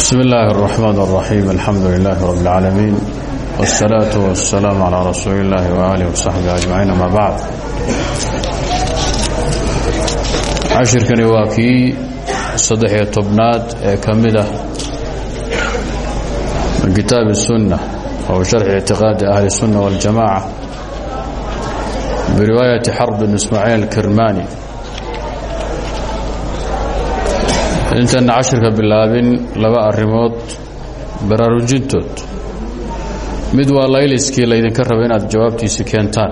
بسم الله الرحمن الرحيم الحمد لله رب العالمين والصلاة والسلام على رسول الله وآله وصحبه أجمعين أما بعد cashirkani waa kii saddex-iyo tobnaad ee ka mid ah min kitaab الsunة oo sharxi اctiqaadi ahli الsunة والjamاعة biriwaayaةi xarb bn ismaaciil الkirmani intayna cashirka bilaabin laba arrimood baraarujintood mid waa layliskii laydinka raba inaad jawaabtiisi keentaan.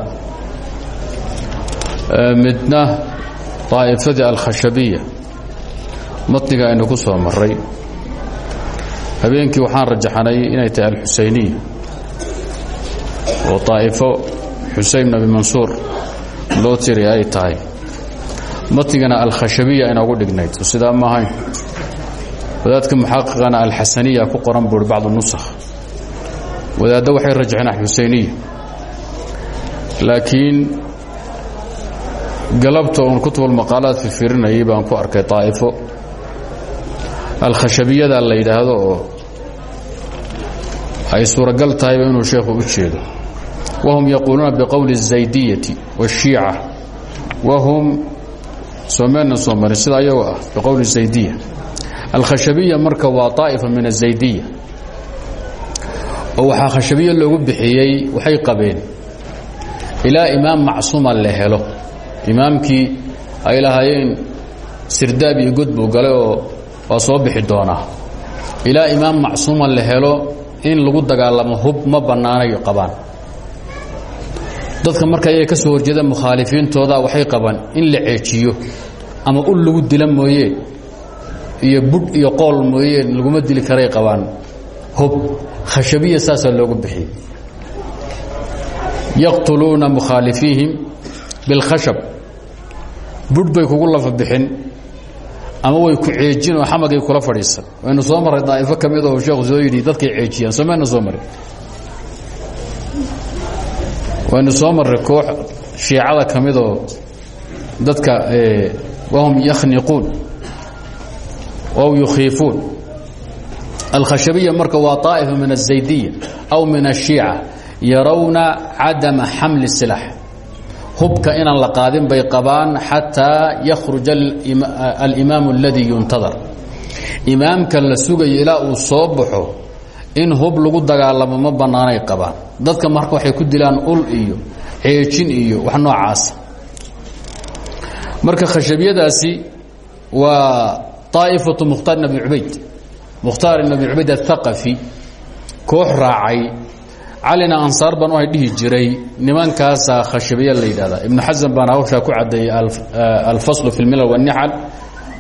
Midna daa'ifadii alkhashabiya. Matniga aynu ku soo maray habeenkii waxaan rajaxanay inay tahay alxusayniya oo daa'ifo xuseyn nabi mansuur loo tiri ay matnigana alkhashabiya inoogu dhignayd sidaa ma ahayn wadaadka muxaqiqana alxasaniya ku qoran buuri bacdu nusakh wadaaddo waxay rajaxeen alxusayniya laakiin galabta uun kutubulmaqaalaad fifirinayay baan ku arkay daa'ifo alkhashabiyada la yidhaahdo oo ay suuragal tahayba inuu sheekhu u jeedo wahum yaquuluuna biqowli الzaydiyati wالshiica wahum soomeenna soo marin sida ayagoo ah biqowli zaydiya. Alkhashabiya marka waa طaa'ifa min azaydiya oo waxaa khashabiya loogu bixiyey waxay qabeen ilaa imaam macsuuma la helo. Imaamkii ay lahaayeen sirdaab iyo god buu galay oo waa soo bixi doonaa. Ilaa imaam macsuuma la helo in lagu dagaalamo hub ma bannaanay qabaan dadka marka ayay ka soo horjeeda mukhaalifiintooda waxay qabaan in la ceejiyo ama ul lagu dila mooye iyo budh iyo qool mooye laguma dili karay qabaan. Hub khashabiya saasaa loogu bixiyey yaqtuluuna mukhaalifiihim bilkhashab budh bay kugu lafa bixin ama way ku ceejin oo xamagay kula fadhiisan. Waynu soo marray daa'ifo ka mid oo sheekhu soo yidhi dadkay ceejiyaan somayna soo marin waynu soo marray koox shiicada ka midoo dadka wahum yakhniquun aw yukhiifuun alkhashabiya marka waa طaa'ifa min الzaydiya aw min الshiica yarawna cadama xamli الsilaax hubka inaan la qaadin bay qabaan xataa yakhruja alimaam اladii yuntadar imaamka la sugayo ilaa uu soo baxo in hub lagu dagaalamo ma bannaanay qabaan dadka marka waxay ku dilaan ul iyo ceejin iyo wax noocaasa marka khashabiyadaasi waa طaa'ifatu mukhtaar ibn abi cubayd mukhtaar ibn abi cubayd aلthaqafi koox raacay calina ansaar baan uhay dhihi jiray nimankaasaa khashabiya la yidhahdaa ibnu xasan baana hawshaa ku caddeeyey alfaslu fi اlmilal wالnixal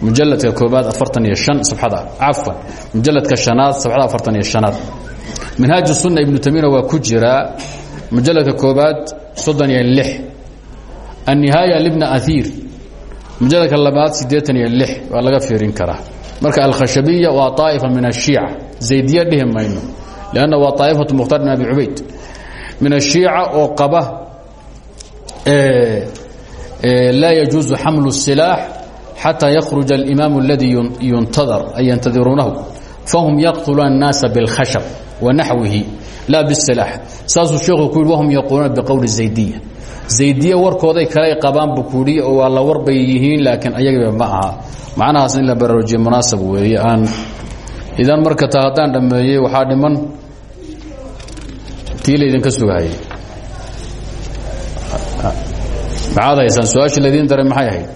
mujaladka koobaad afartan iyo an sabxada cafwan mujaladka shanaad sabxada afartan iyo shanaad minhaaj sunna ibnu tamina waa ku jiraa mujaladka koobaad soddon iyo lix annihaaya libna ahiir mujaladka labaad siddeetan iyo lix waa laga fiirin karaa marka alkhashabiya waa طaa'ifa min الshiica zaydiya dhihi mayno lanna waa طaa'ifatu mukhtaar bin abi cubayd min الshiica oo qaba laa yajuuzu xamlu الsilaax xatى ykhruج اlimaam اladii yuntadar ay yantadiruunahu fahum yaqtuluuna الnaasa bاlkhashab wanaxwihi laa bاsilaax saasuu sheekhu ku yidhi wahum yaquuluuna biqowli zaydiya zaydiya warkooday kaley qabaan buu kuhi oo waa la warbay yihiin laakiin ayagiba ma aha macnahaas in la baraarujiye munaasab weeye aan idan marka ta haddaan dhammeeyey waxaa dhiman tii laydinka sugahayay maxaad haysaan su-aashii laydiin daray maxay ahayd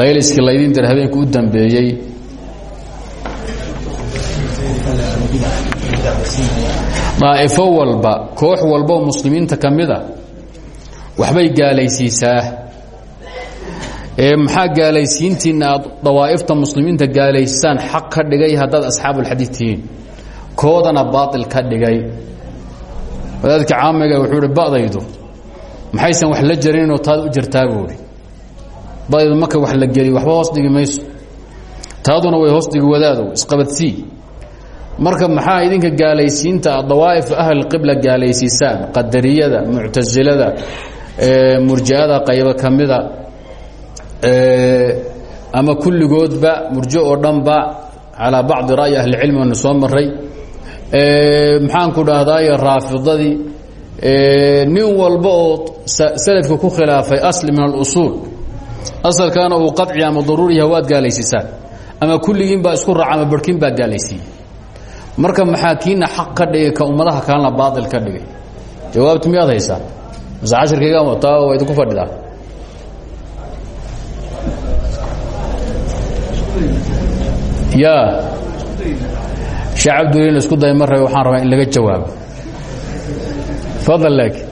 Layliskii laydin dir habeenka u dambeeyey. Daa'ifo walba koox walba oo muslimiinta ka waxbay gaalaysiisaa. Ee maxaa gaalaysiintiinna dawaa'ifta muslimiinta gaalaysaan xaq ka dhigay haddaad asxaabulxadiid tihiin? Koodana baail ka dhigay. Wadaadka caamiga wuxuu ihi ba'daydu maxaysan wax la jarinoo taad u jirtaa buuhi ba'daydu marka wax la geliy waxba hoos dhigi mayso. Taaduna way hoos dhigi wadaadow isqabadsii marka maxaa idinka gaalaysiinta aad dawaa'if ahlilqibla gaalaysiisaan qadariyada muctasilada murji'ada qaybo ka mida ama kulligoodba murjo oo dhanba calaa bacdi ra'yi ahlicilmi anu soo maray maxaanku dhahdaay raafidadii nin walba oo salafka ku khilaafay asli min alusuul asalkaana uu qaci ama daruur yaha waad gaalaysiisaan ama kulligiin baa isku raaca ama baa gaalaysiiyey. Marka maxaa xaq ka dhigay ka ummadaha kalena baail ka dhigay. Jawaabti miyaad haysaa mase cashirkayga wataa waa idinku fadhidaa? Ya shee cabdulin isku day rabe waxaan rabaa in laga jawaabo. Fadal laakin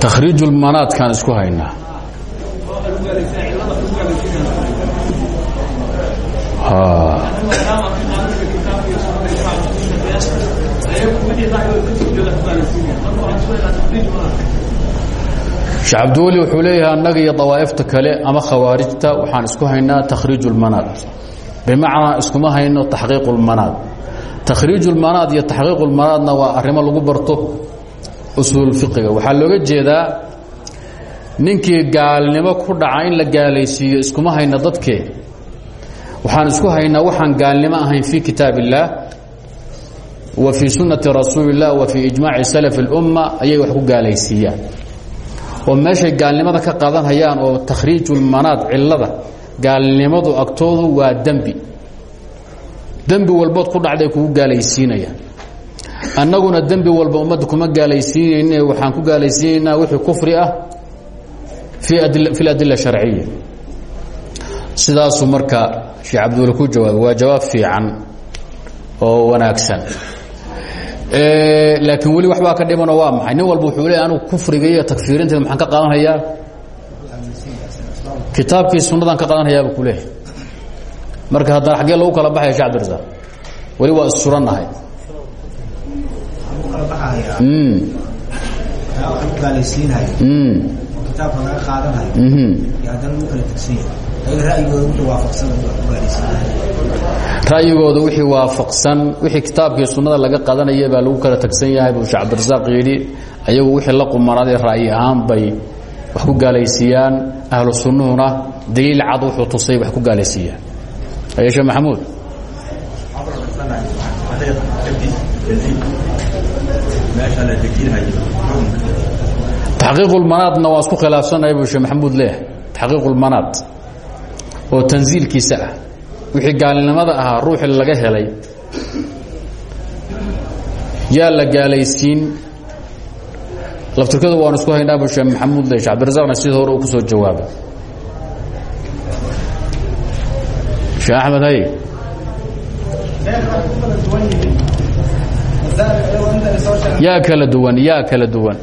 takhriij ulmanaadkaan isku haynaa shee cabdiweli wuxuu leeyahay annaga iyo dawaa'ifta kale ama khawaarijta waxaan isku haynaa takhriij ulmanaad bimacnaa iskuma hayno taxqiiq ulmanaad takhriij ulmanaad iyo taxqiiq ulmanaadna waa arrimo lagu barto usuul fiqiga. Waxaa looga jeedaa ninkii gaalnimo ku dhaca in la gaalaysiiyo iskuma hayna dadkee waxaan isku haynaa waxaan gaalnimo ahayn fii kitaab illaah wa fii sunnati rasuuli illah wa fii ijmaaci salaf اlumma ayay wax ku gaalaysiiyaan. Oo meeshay gaalnimada ka qaadanhayaan oo takhriijulmanaad cilada gaalnimadu agtoodu waa dembi dembi walbood ku dhacday kugu gaalaysiinayaan annaguna dembi walba ummadda kuma gaalaysiinayne waxaan ku gaalaysiinaynaa wixii kufri ah fi اladila sharciya. Sidaasuu marka sheekh cabdiweli ku jawaabay waa jawaab fiican oo wanaagsan. Laakiin weli waxbaa ka dhimanoo waa maxay? Nin walba wuxuu leey anugu kufriga iyo takfiirinteeda maxaan ka qaadanhayaa kitaabkii sunnadan ka qaadanhayaaba ku leehay marka haddana xaggee lagu kala baxaya shee cabdirasaaq weli waa issurannahay yahay ayaga ra'yigooda wixii waafaqsan wixii kitaabkii sunnada laga qadanaya baa lagu kala tagsan yahay buu sheekh cabdirasaaq yidhi ayagu wixii la qumanaaday ra'yi ahaan bay wax ku gaalaysiiyaan ahlu sunnuhuna daliil cad wuxuu tusay wax ku gaalaysiiyaan ayeshe maxamuud taxqiiqulmanaadna waa isku khilaafsanaya buu shee maxamuud leeyahay taxqiiqulmanaad oo tansiilkiisa ah wixii gaalnimada ahaa ruuxii laga helay yaa la gaalaysiin laftirkadu waanu isku haynaa buu shee maxamuud leeyahy cabdirasaaqna sida hore uu ku soo jawaabay shee axmed hay. Yaa kala duwan yaa kala duwan.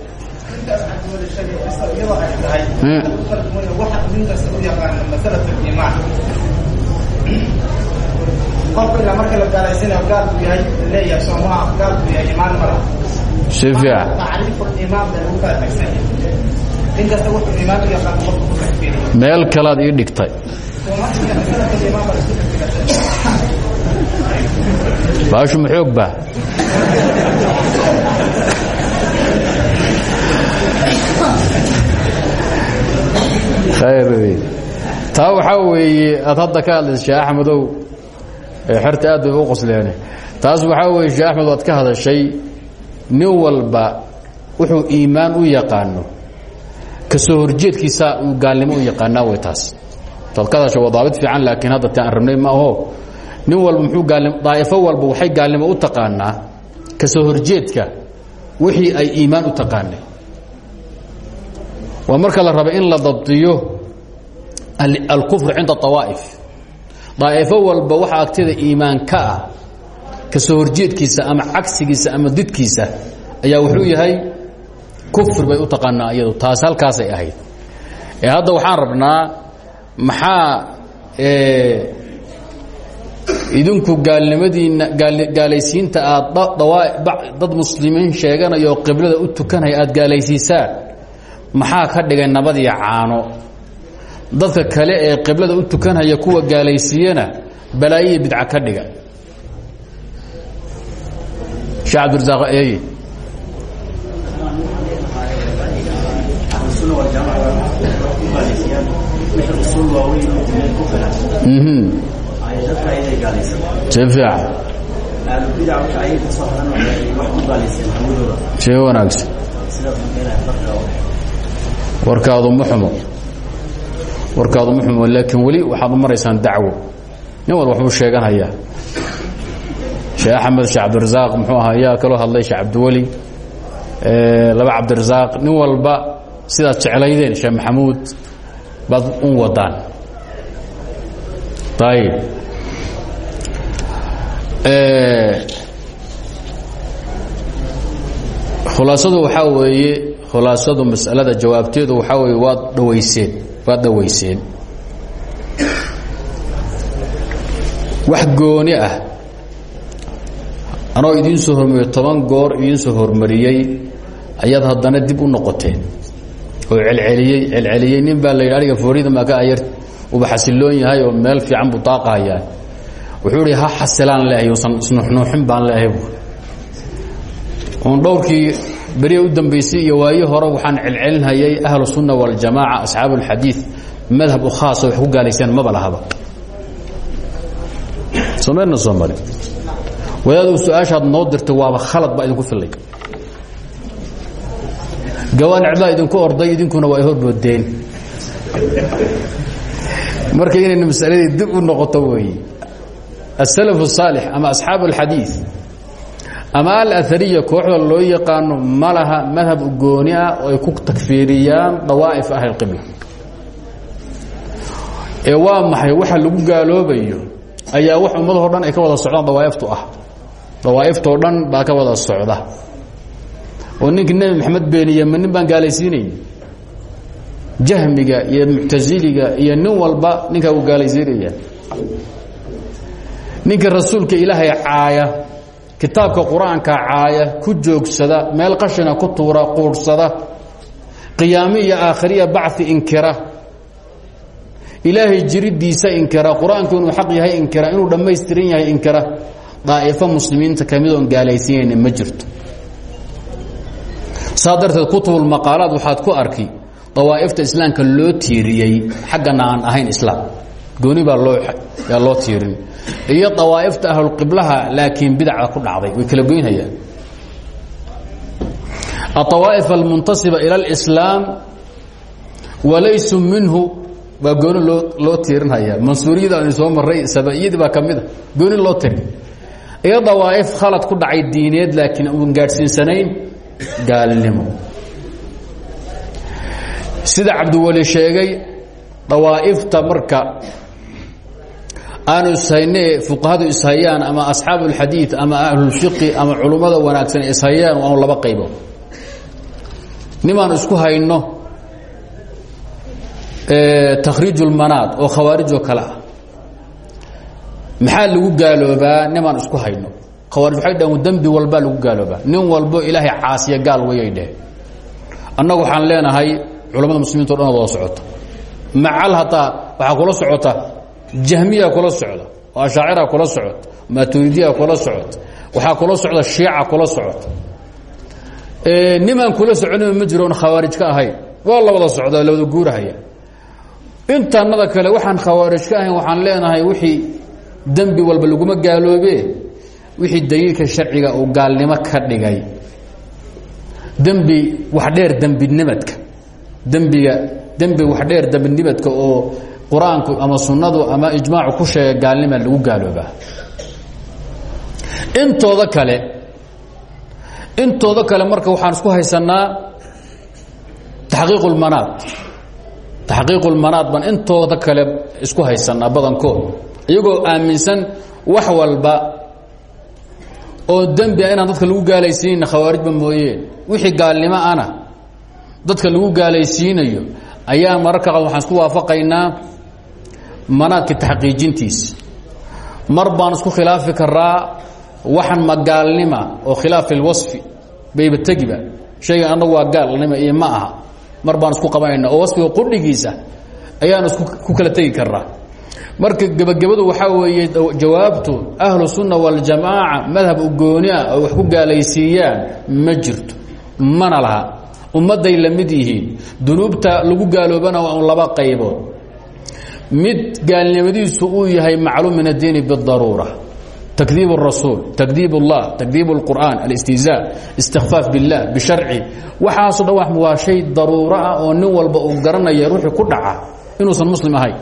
Mala si meel kalaad ii dhigtay baashu ma xoog ba khayr taa waxaa weeye aad hadda ka hadlaysa sheekh axmedow xerta aad bay u qosleene taas waxaa weeye sheekh axmed waad ka hadashay nin walba wuxuu iimaan u yaqaano. Kasoo horjeedkiisa uu gaalnimo u yaqaanaa way taas taad ka hadashay waa fiican laakiin hadda ti aan ma aho. Nin walba muxuu gaalnim daa'ifo walba waxay gaalnimo u taqaanaa ka soo horjeedka wixii ay iimaan u taqaanay. Waa marka la raba in la dabdiyo alkufr cinda awaa'if daa'ifo walba waxa agtida iimaan ka ah ka soo horjeedkiisa ama cagsigiisa ama didkiisa ayaa wuxuu yahay kufr bay u taqaanaa iyadu taas halkaasay ahayd. Ee hadda waxaan rabnaa maxaa idinku gaalnimadiinna gaalaysiinta aad dad muslimiin sheeganaya oo qiblada u tukanaya aad gaalaysiisaan maxaa ka dhigay nabadiyo caano? Dadka kale ee qiblada u tukanhaya kuwa gaalaysiiyana balaayiya bidca ka dhiga. Sheekh cabdirasaaq fiican shee wanaagsan. Warkaadu ma xumo. Warkaadu ma xumo laakiin weli waxaad u maraysaan dacwo. Nin walba waxbuu sheeganayaa. Sheekh axmed sheekh cabdirasaaq muxuu ahaa yaa kaloo hadlay sheekh cabdiweli laba cabdirasaaq nin walba sidaad jeclaydeen sheekh maxamuud baad un wadaan. Ayib khulaasadu waxaa weeye khulaasadu masalada jawaabteedu waxaa weeye waad dhawayseen waad dhawayseen wax gooni ah. Anoo idiin soo hormariyey toban goor idiin soo hormariyey ayaad haddana dib u noqoteen oo celceliyey celceliyey nin baa la yidhi aniga foorida maa ka ayar uba xasiloon yahay oo meel fiican buu daaqahayaa wuxuu ihi ha xasilaan leehay usan isnuuxnuuxin baan leehay un dhowrkii beriya u dambaysay iyo waayi hore waxaan celcelinhayay ahlu sunna waljamaaca asxaabu اlxadiid madhab u khaasa wax ku gaalaysaan maba lahaba someerna soo mari wadaadu su'aashaad noo dirtay waaba khalad baa idinku filay gawaanecbaa idinku orday idinkuna waa horboodeen marka inayna masaladii dib u noqoto weeye aلsalaf الصaalix ama asxaabu اlxadiiث ama alahariya kooxda loo yaqaano ma laha madhab gooni ah oo ay ku takfiiriyaan dawaa'if ahli اqibla ee waa maxay waxa lagu gaaloobayo ayaa wax ummadoo dhan ay ka wada socdaan dawaaiftu ah dawaa'iftoo dhan baa ka wada socda oo ninkii nebi maxamed beeniye ma baan gaalaysiinayn jahmiga iyo muctasiliga iyo nin walba ninkaa uu gaalaysiinaya. Ninka rasuulka ilaahay caaya kitaabka qur'aanka caaya ku joogsada meel qashina ku tuura quudhsada qiyaami iyo aakhiriya inkira. Ilaahay jiridiisa inkira qur'aanku inuu inkira inuu dhammaystiran yahay inkira. Daa'ifo muslimiinta ka mid oon gaalaysiinayna saa darteed kutubulmaqaalaad waxaad ku arki dawaa'ifta islaamka loo tiiriyey xaggana aan ahayn islaam gooni baa loo yaa loo tiirin iyo dawaa'ifta ahlulqiblaha laakiin bidacda ku dhacday way kala goynhayaan aلطawaa'if almuntasiba ilى اlإslaam walaysu minhu baa gooni loo loo tiirinhayaa mansuuriyada aynu soo maray sabaiyadii baa ka mida gooni loo tiri iyo dawaa'if khalad ku dhacay diineed laakiin uun gaadhsiinsanayn gaalnimo sida cabdiweli sheegay dawaa'ifta marka aanu ishayne fuqahadu ishayaan ama asxaabu اlxadiid ama ahlulfiqi ama culummada wanaagsan ishayaan waanu laba qaybo nimaanu isku hayno takhriij اlmanaad oo khawaarijoo kale ah. Maxaa lagu gaaloobaa nimaan isku hayno khawaarij waxay dhaheen dembi walbaa lagu gaaloobaa. Nin walbo ilaahay caasiya gaal wayay dheheen annagu waxaan leenahay culamada muslimiinto dhan wada socota. Macal hataa waxaa kula socota jahmiya kula socda ashaacira kula socota maturidiya kula socota waxaa kula socda shiica kula socota. Nimaan kula soconima ma jiro on khawaarij ka ahayn. Waa la wada socda la wada guurahaya intaanada kale waxaan khawaarij ka ahayn waxaan leenahay wixii dembi walba laguma gaaloobe wixii daliilka sharciga uu gaalnimo ka dhigay. Dembi wax dheer dembinimadka. Dembiga dembi wax dheer dembinimadka oo qur'aanku ama sunnadu ama ijmaacu ku sheega gaalnima lagu gaaloobaa. Intooda kale intooda kale marka waxaan isku haysanaa taxqiiq اlmanaad taxqiiq اlmanaad baan intooda kale isku haysanaa badankood iyagoo aaminsan wax walba oo dembi a inaan dadka lagu gaalaysiinayna khawaarijba mooyeen wixii gaalnimo ana dadka lagu gaalaysiinayo ayaa mararka qaad waxaan isku waafaqaynaa manaadka taxqiijintiisa mar baan isku khilaafi karaa waxan ma gaalnima oo khilaaf ilwasfi bayba tegiba. Shaygan annagu waa gaalnima iyo ma aha. Mar baan isku qabanayna oo wasfiga qudhigiisa ayaan isku ku kala tegi karaa marka gebagabadu waxaa weeye jawaabtu ahlu sunna waljamaaca madhab ugooni ah oo wax ku gaalaysiiyaan ma jirto mana laha ummadday la mid yihiin dunuubta lagu gaaloobana waa un laba qaybood mid gaalnimadiisu uu yahay macluum min addiini bidaruura تكذيب الرسuل تكذيب الله تكذيب القرآن الاستهزاء استkفاaf بالله بشharci waxaaso dhan waa شhay daruuro ah oo nin walba uu garanaya ruuxii ku dhaca inuusan mslim ahayn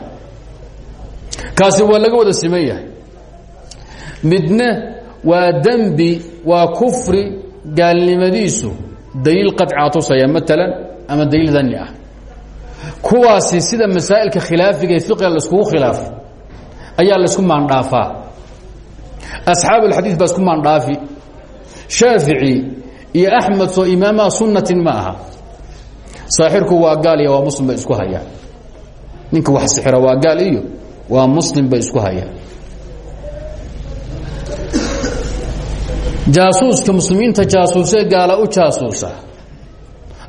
kaasi waa laga wada siman midna waa dembi waa kufri gaalnimadiisu daliil qadcaa tusaya maalan ama daliil dani ah. Kuwaasi sida masaa'ilka khilaafiga ee fiqiga laiskugu khilaafo ayaa la isku maandhaafaa asxaabu alxadiid baa isku maandhaafi. Shaafici iyo axmed soo imaamaha sunnatin ma aha. Waa gaal iyo waa muslim isku hayaan. Ninka wax sixira waa gaal iyo waa mslim bay isku hayaan. Jaasuuska muslimiinta jaasuusee gaala u jaasuusa.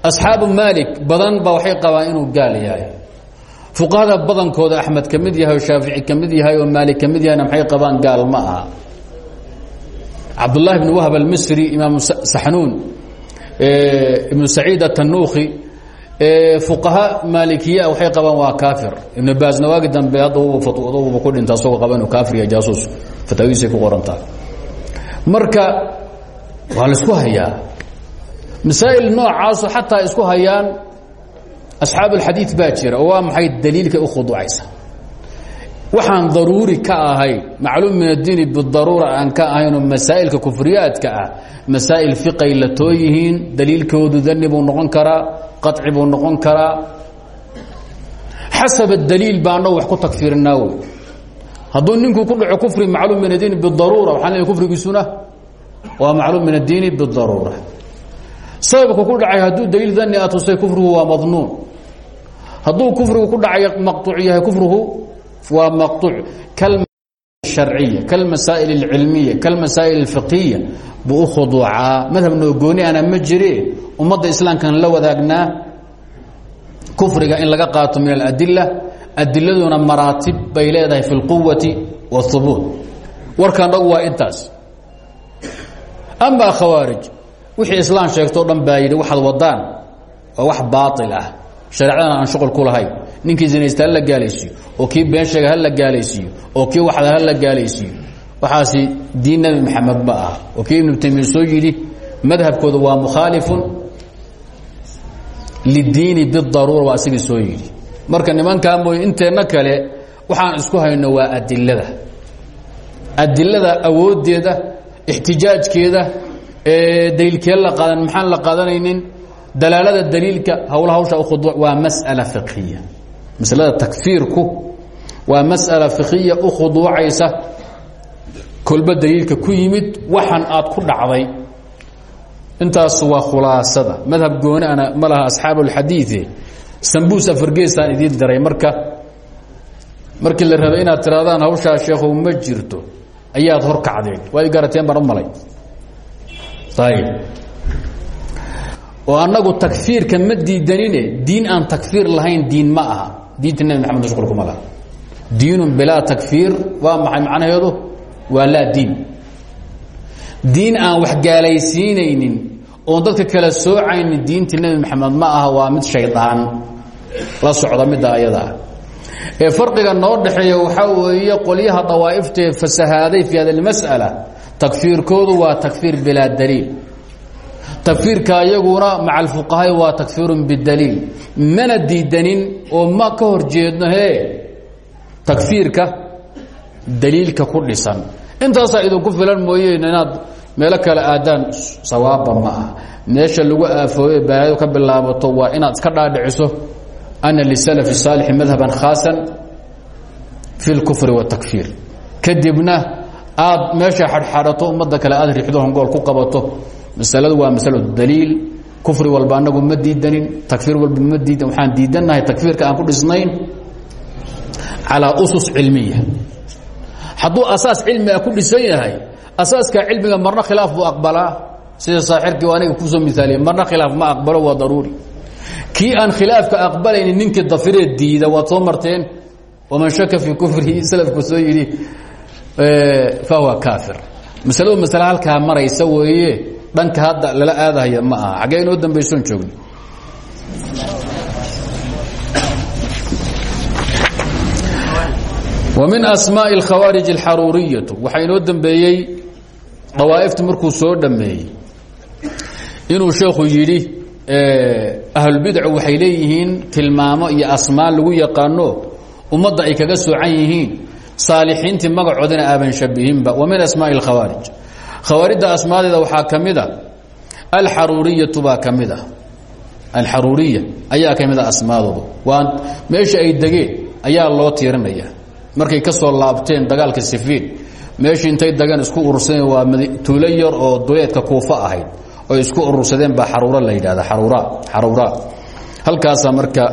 Asxaabu maalik badan ba waxay qabaan inuu gaal yahay. Fuqahada badankooda axmed ka mid yahay oo shaafici yahay oo maalik ka mid yahayna qabaan gaal ma aha. Cabdullahi bn wahb almisri imaam saxnuun ibnu saciid atanuuki fuqaha maalikiya waxay qabaan waa kaafir. Ibn baasna waagi dambe hadda fatwada ku dhinta asagoo qaba inuu kaafir yahay jaasuus fataawidiisay ku qorantaa. Marka waa la isku hayaa. Masaa'il noocaaso xataa isku hayaan asxaab اlxadiiث baa jira oo waa maxay daliilkay u khuduucaysa waxaan daruuri ka ahayn macluum min addiini bidaruura aan ka ahaynoo masaa'ilka kufriyaadka ah masaa'il fiqay la too yihiin daliilkoodu noqon karaa qaci buu noqon karaa. Xasab daliil baana wax ku tagfirinaa wey hadduu ninkuu ku dhaco kufri macluum min adiini bidaruura waxaan leeay kufrigiisuna waa macluum min addiini bidaruura sababku ku dhacay hadduu daliil dani a tusay kufrigu waa madnuun. Hadduu kufrigu ku dhacay maquuc yahay kufrigu waa maquuc kal harciya kalmasaa'il اlcilmiya kalmasaa'il اlfiqhiya buu u khuduucaa madhabnoo gooni ana ma jire ummadda islaamkan la wadaagnaa kufriga in laga qaato min aladila adiladuna maraatib bay leedahay fi اlquwati wاhubuut warkan dhagu waa intaas ama khawaarij wixii islaan sheegto o dhan baa yidhi waxaad wadaan waa wax baail ah shareecadana aan shuqul ku lahayn ninkii zinaysta hala gaalaysiiyo oo kii been sheega hala gaalaysiiyo oo kii waxda hala gaalaysiiyo waxaasi diin nebi maxamed ma aha oo kii ibnu taymiya soo yidhi madhabkooda waa mukhaalifun lidiini bidaruura waa asigii soo yidhi. Marka nimankaa mooye inteenna kale waxaan isku hayno waa adilada. Adilada awooddeeda ixtijaajkeeda daliilkee la qaadan maxaan la qaadanaynin? Dalaalada daliilka hawla hawsha waa mas'ala fiqhiya maslada takfiirku waa mas'ala fiqhiya u khuduucaysa. Kolba daliilka ku yimid waxan aad ku dhacday. Intaas waa khulaasada. Madhab gooniana ma laha asxaabu اlxadiiثe sambuus marka. Markii la rabay inaad tirahdaan hawshaa sheekhow ma jirto. Ayaad hor kacdeen. Waad garateen baan malay. Ayb oo annagu takfiirka ma diidanine. Diin aan takfiir lahayn diin ma aha diinta nebi maxamed shqul kuma laha diinun bilaa takfiir waa maxay macnaheedu? Waa diin. Diin aan wax gaalaysiinaynin oon dadka kala soocaynin diinta nebi maxamed ma aha waa mid shaydaan la socda midda ayadaa ee farqiga noo dhaxeeya waxaa weeye qolyaha dawaa'iftae fasahaaday fi hada اlmas'ala takfiirkoodu waa takfiir bilaa daliil takfiirka ayaguna maca alfuqahaai waa takfiirun bidaliil. Mana diidanin oo ma ka hor he takfiirka daliilka ku dhisan. Intaasaa idinku filan mooyeen inaad kale aadaan sawaabba ma ah meesha lagu aafooye baayadu ka bilaabato waa inaad iska dhaadhiciso ana lisalaf saalixi madhaban khaasan fi اlkufri watakfiir kadibna aad meesha xadxadhato ummadda kale aad riixdo hongool ku qabato masaladu waa masalo daliil kufri walba anagu ma diidanin takfiir walba ma diidan waxaan diidannahay takfiirka aan ku dhisnayn calaa usus cilmiya. Hadduu asaas cilmiga ku dhisan yahay asaaskaa cilmiga marna khilaaf buu aqbalaa. Sida saaxirkii aniga ku soo miaaliye marna khilaaf ma aqbalo waa daruuri. Kii aan khilaafka aqbalaynin ninkii dafiree diida waad soo marteen waman shaka fii kufrihi salafku soo yidhi fahuwa kaafir. Masaladu masale halkaa maraysa weeye dhanka hadda lala aadahaya ma aha xaggee inoo dambaysoon joogno wa min asmaaءi اlkhawaarij اlxaruuriyatu waxaa inoo dembeeyey dawaa'iftu markuu soo dhammeeyey inuu sheekhu yidhi ahlulbidcu waxay leeyihiin tilmaamo iyo asmaa lagu yaqaano ummadda ay kaga soocan yihiin saalixiintii magacoodana aaban shabihinba wa min asmaaءi اlkhawaarij khawaarijda asmaadeeda waxaa ka mid a alxaruuriyatu baa ka mid a. Alxaruuriya ayaa ka mid a asmaadooda waa meesha ay degeen ayaa loo tiirinaya markay ka soo laabteen dagaalka sifiin meeshii intay dageen isku urursadeen waa tuulo yar oo duleedka kuufa ahayd oy isku urursadeen baa xaruura la yidhahda xaruura xaruura. Halkaasaa marka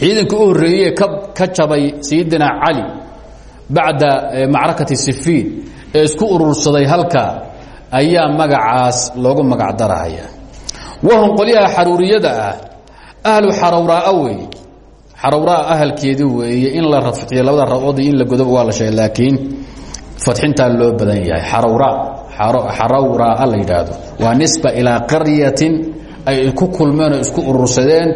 ciidanka u horreeyey ka jabay sayidina cali bacda macrakati sifiin ee isku urursaday halkaa ayaa magacaas loogu magac darahaya wahum qolyaha xaruuriyada ah ahlu xarawraa wey. Xarawraa ahalkeedii weeye in la rafciyo labada rabood in la godo waa la sheegay laakiin fadxintaa loo badan yahay. Xarawraa xarawraa la yidhaahdo. Nisba ilaa qaryatin ay ku kulmeen isku urursadeen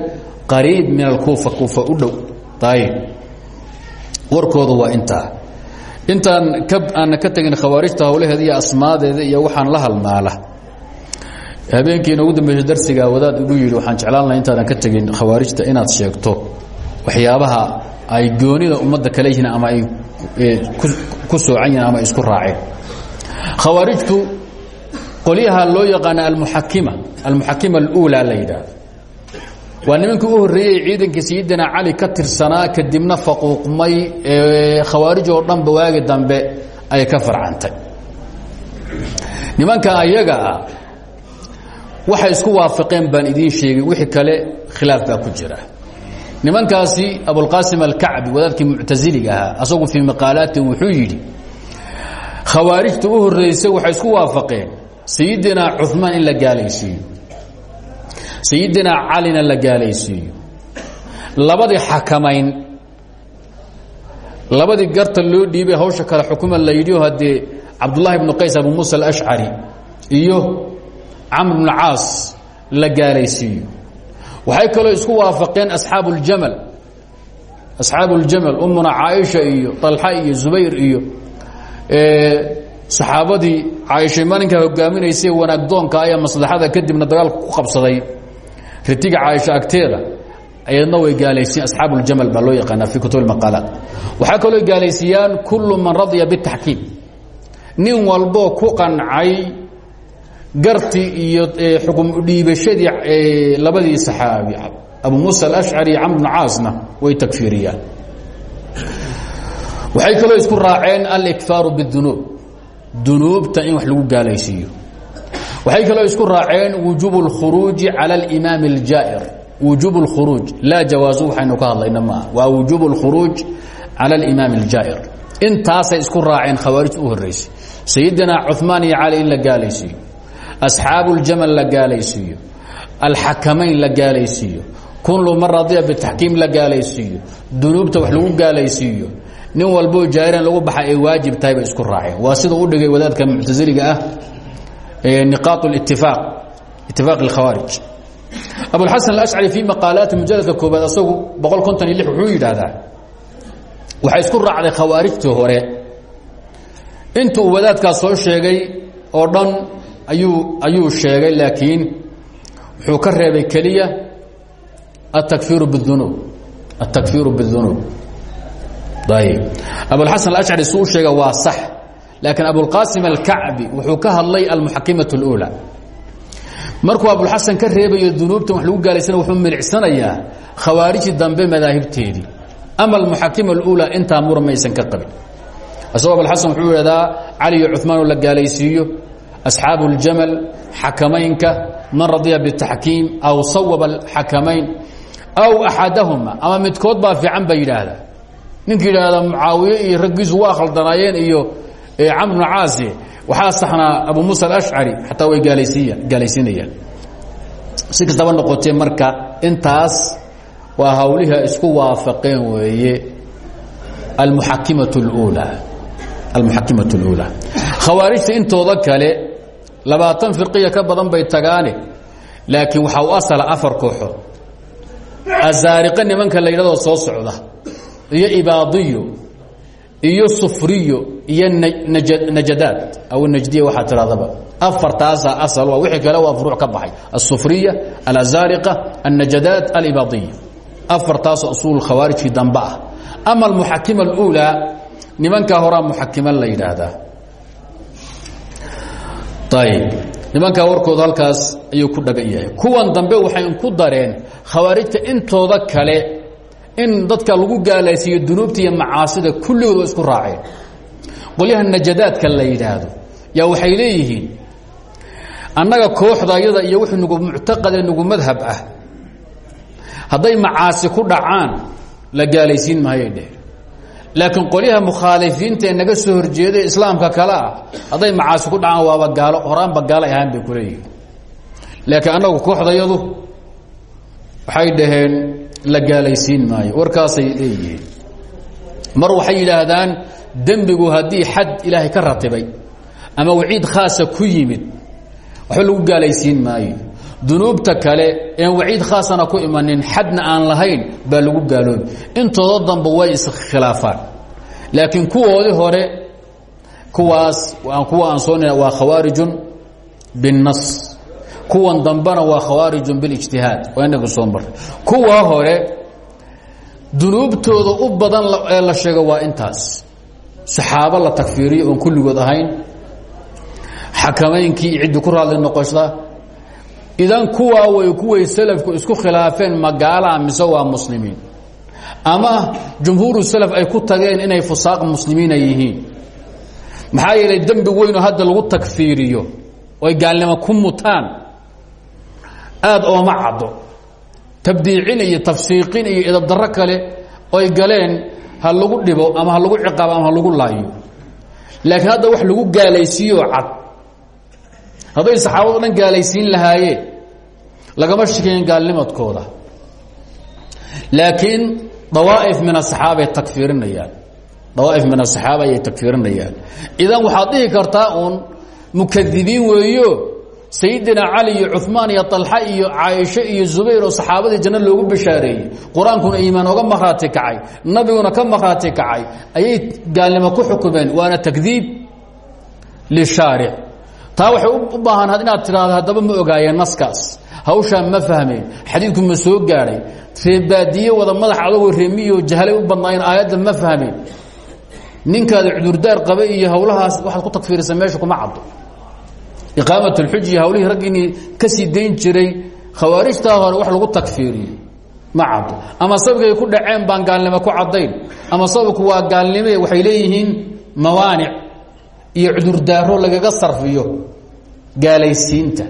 qariib min alkuufa kuufa u dhow. Ayib warkoodu waa intaa intaan aana ka tegin khawaarijta hawlaheeda iyo asmaadeeda iyo waxaan la halmaala. Habeenkii inoogu dambeysay darsiga wadaad igu yidhi waxaan jeclaan laha intaadan ka tegin khawaarijta inaad sheegto waxyaabaha ay goonida ummadda kale yihiin ama ay ku soocan yihiin ama isku raaceen. Khawaarijtu qolyaha loo yaqaana almuxakima almuxakima aluulaa la yidhaahdo waa nimankii u horreeyey ciidankii sayidina cali ka tirsanaa kadibna faquuqmay ee khawaarij oo dhanba waagi dambe ay ka farcantay. Nimanka ayaga ah waxay isku waafaqeen baan idiin sheegay wixii kale khilaaf baa ku jira. Nimankaasi abulqaasim alkacbi wadaadkii muctasiliga ahaa asagu fii maqaalaati wuxuu yidhi khawaarijta u horreysay waxay isku waafaqeen sayidina cumaan in la gaalaysiiyo sayidinaa calina la gaalaysiiyo. Labadii xakamayn labadii garta loo dhiibay hawsha kale xukuma la yidhiho haddee cabdullahi ibnu qays abu muusa alashcari iyo camr bnu caas la gaalaysiiyo. Waxay kaloo isku waafaqeen asxaabu ljamal asxaabu ljamal ummuna caaisha iyo alxa iyo zubayr iyo saxaabadii caaishay maalinkaa hogaaminaysay wanaag doonka ayaa maslaxada kadibna dagaalka ku qabsaday ritiga caaisha agteeda ayadna way gaalaysiin. Asxaab uljamal baa loo yaqaanaa fi kutub maqaalaat. Waxaa kaloo gaalaysiiyaan kullu man radya bitaxkiim nin walboo ku qancay garti iyo eh, xukum dhiibashadii eh, labadii saxaabi abu muusa alashcari iyo camr bnu way tagfiiriyaan waxay kaloo isku raaceen alikfaaru bidunuub dunuubta in wax lagu gaalaysiiyo waxay kaloo isku raaceen wujuub اlkhuruuji calى اlimaam اljaa'ir wujuub اlkhuruuj laa jawaazu waxaynu ka hadlayna maaha waa wujuub اlkhuruuj calى اlimaam اljaa'ir intaasay isku raaceen khawaarijta u horeysay sayidina cuثmaan iyo cali in la gaalaysiiyo asxaabu اljamal la gaalaysiiyo alxakamayn la gaalaysiiyo kullu man radiya bitaxkiim la gaalaysiiyo dunuubta wax lagu gaalaysiiyo nin walboo jaahiran lagu baxa ay waajib tahay bay isku raaceen waa sida u dhigay wadaadka muctasiliga ah niqaaط اtifaaq itifaaq اlkhawaarij abulxasan alashcari fii maqaalaati mujaladka koobaad asagu boqol konton iyo lix wuxuu yidhaahdaa waxay isku raacday khawaarijtii hore intuu wadaadkaas soo sheegay oo dhan ayuu ayuu sheegay laakiin wuxuu ka reebay keliya atakfiiru bidunuub atakfiiru bidunuub ayb abulxasan alashcari suu sheega waa sax laakiin abulqaasim alkacbi wuxuu ka hadlay almuxakimaة اlأulى markuu abulxasan ka reebayo dunuubtan wax lagu gaalaysana wuxuu milicsanayaa khawaarijii dambe madaahibteedii ama almuxakima اlأulى intaa mura maysan ka qabin isagoo abulxasan wuxuu ihahdaa cali iyo cuثmaan oo la gaalaysiiyo asxaabu اljamal xakamaynka man radya bالtaxkiim aw sawaba اxakamayn aw axadahuma ama midkood baa fiican ba yidhaahda ninka yidhaahda mucaawiye iyo raggiisu waa khaldanaayeen iyo camr bnu caasi waxaa saxnaa abu muusa alashcari xataa way gaalaysiiya gaalaysiinayaan si kastaba noqotee marka intaas waa hawliha isku waafaqeen weeye almuxakimatu اlأuulى almuxakimatu اlأuulى khawaarijta intooda kale labaatan firqiya ka badan bay tagaane laakiin waxaa u asala afar kooxood azaariqa nimanka la yidhahdo soo socda iyo ibaadiyo iyo sufriyo iyo najadaad aw najdiya waxaa tihahdaba afartaasaa asal waa wixii kale waa furuuc ka baxay. Asufriya alazaariqa annajadaad alibaadiya afartaasoo usuul khawaarijkii dambe ah. Ama almuxakima aluulaa nimankaa horaa muxakima la yidhaahdaa ayb nimankaa warkooda halkaas ayuu ku dhagan yahay. Kuwan dambe waxay ku dareen khawaarijta intooda kale in dadka lagu gaalaysiiyo dunuubta iyo macaasida kulligood waa isku raaceen qolyaha najadaadka la yidhaahdo. Yaa waxay leeyihiin annaga kooxda iyada iyo wixii nagu muctaqade nagu madhab ah. Hadday macaasi ku dhacaan la gaalaysiin mahayay dheh laakiin qolyaha mukhaalifiinta ee naga soo horjeeday islaamka kale ah hadday macaasi ku dhacaan waaba gaalo horaanba gaalay ahaan bay kuleeyihiin laakiin annagu kooxdayadu waxay dhaheen la gaalaysiin maayo. Warkaasay leeyihiin. Mar waxay yidhaahdaan dembigu haddii xad ilaahay ka ratibay ama waciid khaasa ku yimid waxba lagu gaalaysiin maayo. Dunuubta kale een waciid khaasana ku imanin xadna aan lahayn baa lagu gaaloobi. Intooda damba way iskhilaafaan laakiin kuwoodii hore kuwaas kuwa aan soo waa khawaarijun biاnnas kuwan dambena waa khawaarijun biاlijtihaad waa inaga soo maray kuwa hore dunuubtooda u badan la sheego waa intaas saxaabo la takfiiriyo oon kulligood ahayn xakamaynkii iyo ciddii ku raadli noqoshda idan kuwaa way kuway salafku isku khilaafeen magaalaha mise waa muslimiin? Ama jumhuuru salaf ay ku tageen inay fusaaq muslimiina yihiin? Maxaa yeelay dembi weynoo hadda lagu takfiiriyo oy gaalnimo ku mutaan aada ooma caddo. Tabdiicin iyo tafsiiqin iyo idabdarro kale oy galeen ha lagu dhibo ama ha lagu ciqaabo ama ha lagu laayo. Laakiin hadda wax lagu gaalaysiiyoo cad. Hadday saxaabado dhan gaalaysiin lagama shikeyn gaalnimadkooda. Laakiin dawaaif min asaxaaba ay takfiirinayaan min asaxaaba ayay idan waxaad dhihi kartaa uun mukadibiin weeyo sayidina cali iyo cumaan iyo alxa iyo caaisho iyo zubayr oo saxaabadii janno loogu bashaareeyey qur'aankuna iimaan oga makhraati kacay. Nabiguna ka makhraati kacay. Ayay gaalnimo ku xukumeen. Waana takdiib lishaaric. Taa waxay u baahan inaad tidhaahdo haddaba ma ogaayeen naskaas. Hawshaa ma fahmeen. Xadiidku ma soo gaadhay reebaadiye wada madax adagoo reemiyo jahalay u badnaayeen aayadda ma fahmeen. Ninkaada cudurdaar qaba iyo hawlahaas waxaad ku takfiirisa meesha kuma caddo iqaamat اlxuji hawlihii raggiinii kasii dayn jiray khawaarijtaa hore wax lagu takfiiriyey ma caddo ama sababkay ku dhaceen baan gaalnimo ku caddayn ama sababku waa gaalnime waxay leeyihiin mawaanic iyo cudurdaaro lagaga sarfiyo gaalaysiinta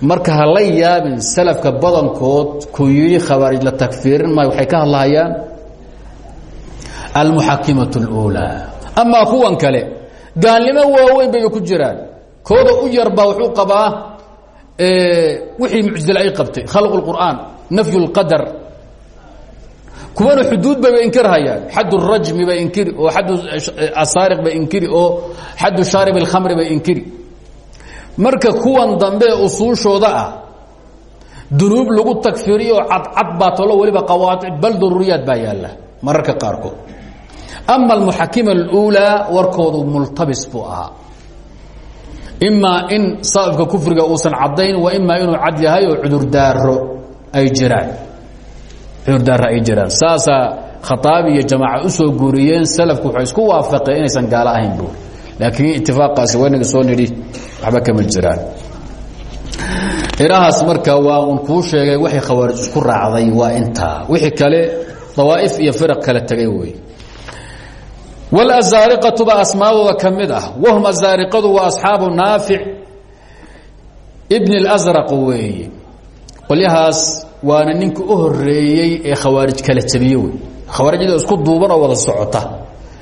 marka ha la yaabin salafka badankood ku yidhi khawaarij la takfiirin maayo waxay ka hadlahayaan almuxakimaة اlأuulى amaa kuwan kale gaalnimo waaweyn bayba ku jiraan kooda u yarbaa wuxuu qabaa wixii muctazile ay qabtay khalq اqur'aan nafyu اlqadar kuwana xuduud bayba inkirhayaan xad الrajmi bay inkiri oo xad asaariq bay inkiri oo xadu shaarib اlkhamri bay inkiri marka kuwan dambe usuushooda ah dunuub lagu takfiriyo cadcad baa talo weliba qawaaic bal daruuriyaad baa yaala mararka qaarkood ama almuxakima اluulaa warkoodu multabis buu ahaa imaa in sababka kufriga uusan caddayn wa imaa inuu cad yahay oo cudurdaaro ay jiraan. Cudurdaaro ay jiraan. Saasaa khaaabi iyo jamaaca u soo guuriyeen salafku waxay isku waafaqeen inaysan gaalo ahayn buur laakiin itifaaqaasi waynaga soo nidhi waxba kama jiraan. Irahaas marka waa un kuu sheegay waxay khawaarij isku raacday waa intaa. Wixii kale dawaa'if iyo firaq kala tegay wey walazaariqatu baa asmaadooda ka mid ah wahum azaariqadu waa asxaabu naafic bni اlasraq weeye qolyahaas waana ninka u horeeyey ee khawaarij kala jabiye wey khawaarijda isku duuban oo wada socota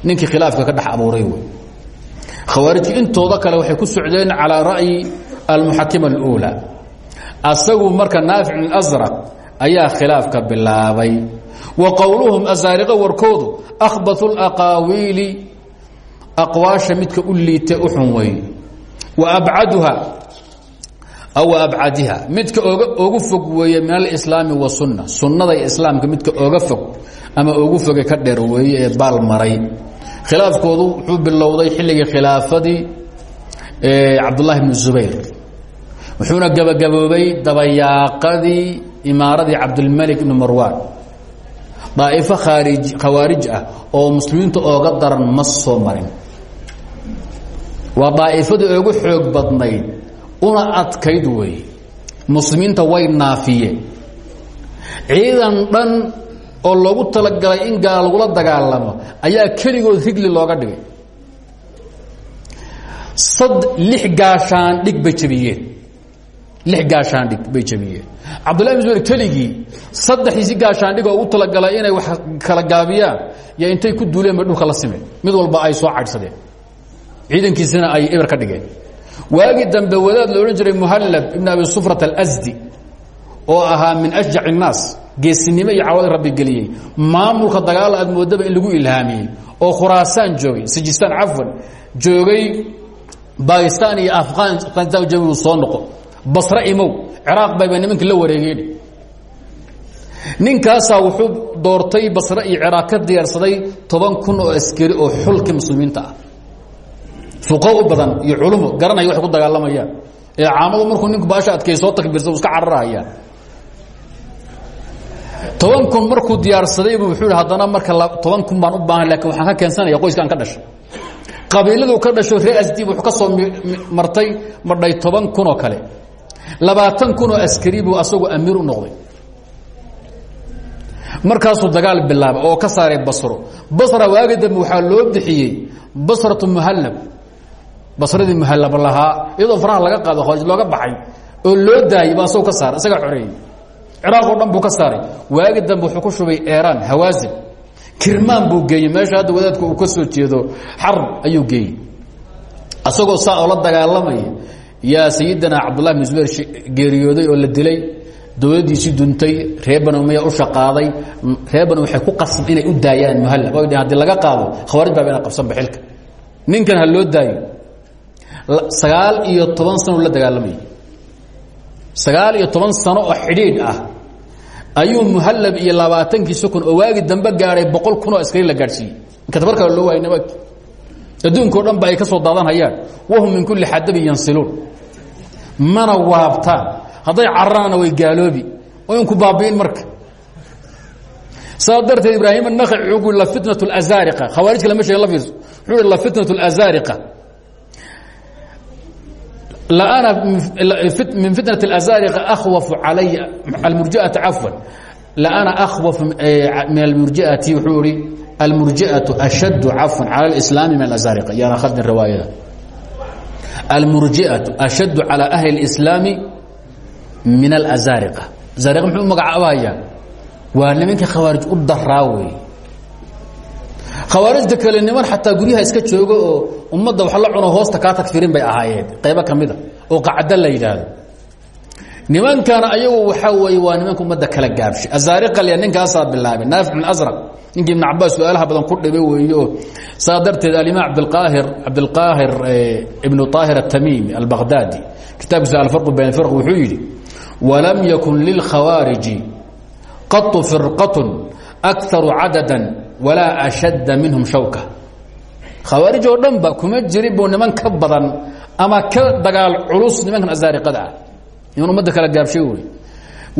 ninkii khilaafka ka dhex abuuray wey khawaarij intooda kale waxay ku socdeen calىa ra'yi almuxakima اlأuulى asagu marka naafic bn asraq ayaa khilaafka bilaabay wa qowluhum asaariqo warkoodu akhbatu laqaawiili aqwaasha midka u liita u xun weeye wa abcaduha aw abcadiha midka ogu fog weeye min alislaami wasunna sunnada iyo islaamka midka oga fog ama ogu foge ka dheer weeye ee baal maray. Khilaafkoodu wuxuu bilowday xilligii khilaafadii cabdullahi bnu zubayr. Wuxuuna gabagaboobay dabayaaqadii imaaradii marwan daa'ifo khaarij khawaarij ah oo muslimiinta ooga daran ma soo marin. Waa daa'ifadii ogu xoog badnayd una adkayd weeye muslimiinta way naafiyeen ciidan dhan oo loogu talagalay in gaal lagula dagaalamo ayaa keligood rigli looga dhigay. Sad lix gaashaandhig bay jabiyeen lix gaashaandhig bay jabiyeen cabdullahi bin zubayr keligii saddexdiisi gaashaandhig oo ugu talagalay inay wax kala gaabiyaan yo intay ku duuleen bay dhulka la simeen mid walba ay soo cadhsadeen. Ciidankiisina ay eber ka dhigeen. Waagii dambe wadaad la odhan jiray muhallab ibn abi sufrat alsdi oo ahaa min ashjac الnaas geesinimo iyo cawada rabbi geliyey. Maamulka dagaal aad moodaba in lagu ilhaamiyey oo khuraasaan joogay sijistaan cafwan joogay bakistan iyo afghanistan jawigu soo noqo basre imow ciraaq bayba nimankii la wareegeen. Ninkaasaa wuxuu doortay basre iyo ciraaq ka diyaarsaday toban kun oo askari oo xulkii muslimiinta ah. U badan iyo culumo garanaya waxay ku dagaalamayaan. Ee caamadu markuu ninku baasha adkay soo iska cararahayaan toban markuu diyaarsadaybu wuxuu hi marka toban baan u baahan laakiin waxaan ka keensanaya qoyskaan ka dhashay qabiiladu ka dhasho ree asdiib wuxuu ka soo martay madhay toban kale labaatan kun oo askari buu asagoo amiir u noqday. Markaasuu dagaal bilaaba oo ka saaray basro. Basra waagi dambe waxaa loo bixiyey basratu muhallab. Basradii muhallab lahaa iyadoo faraha laga qaado khaarij looga baxay oo loo daayay ba asagoo ka saaray isagaa xoreeyey ciraaq oo dhan buu ka saaray. Waagi dambe wuxuu ku shubay eeraan hawaasin kirmaan buu geeyey meesha hadda wadaadku uu ka soo jeedo xarb ayuu geeyey. Asagoo saa oo la dagaalamaya yaa sayidina cabdullahi bin zubayr geeriyooday oo la dilay dowladdiisii duntay reer banu umaya u shaqaaday reer banu waxay ku qasb inay u daayaan muhallab. Oy dheen haddii laga qaado khawaarij baaba ina qabsanba xilka ninkan ha loo daayo. Sagaal iyo toban sano la dagaalamayay sagaal iyo toban sano oo xidhiidh ah ayuu muhallab iyo labaatankii sukun oo waagi dambe gaadhay boqol kun oo askari la gaadhsiiyey. Inka tabar kale loo waayna adduunka o dhan ba ay ka soo daadanhayaan wahum min kulli xadabin yansiluun mana waabtaan hadday cararaana way gaaloobi oo inku baabi'in marka saa darteed ibraahim anakci wuxuu la fitnat اlazaariqa khawaarijka lama sheegen la fiirso wuxuu hi la fitnat اlazaariqa ana min fitnaة اأزاriق أkhwaف alaya almurjiaةi cafwan laana أkhwaف min almurjiati wuxuu ihi almurjiaةu أshad cafwan calى اإslaami min aزaariq yaana khaldin riwaayada almurjiaةu أshad calى أhli الإslaami min الأزaariqa zaariq muxuu magacaabahaya waa nimankii khawaarij u daraa wey khawaarijta kale niman xataa guryaha iska jooga oo ummadda wax la cuno hoosta kaa tagfirin bay ahaayeen qaybo ka mida oo qacda la yidhaahdo nimankana ayagu waxaa weeye waa nimanka ummadda kala gaabshay. Azaariqalya ninkaasaa bilaabay naafic bin asraq ninkii ibn cabaas su'aalaha badan ku dhibay weeye oo saa darteed alimaam abdilqaahir cabdilqaahir ibnu طaahir atamimi albaqdaadi kitaabkiisa alfarqu bayn firq wuxuu yidhi walam yakun lilkhawaariji qatu firqatun akaru cadada walaa ashadda minhum shawka. Khawaarij oo ba kuma jirin buu niman ka badan ama ka dagaal culus nimankan azaariqada ah niman ummadda kala gaabshay wey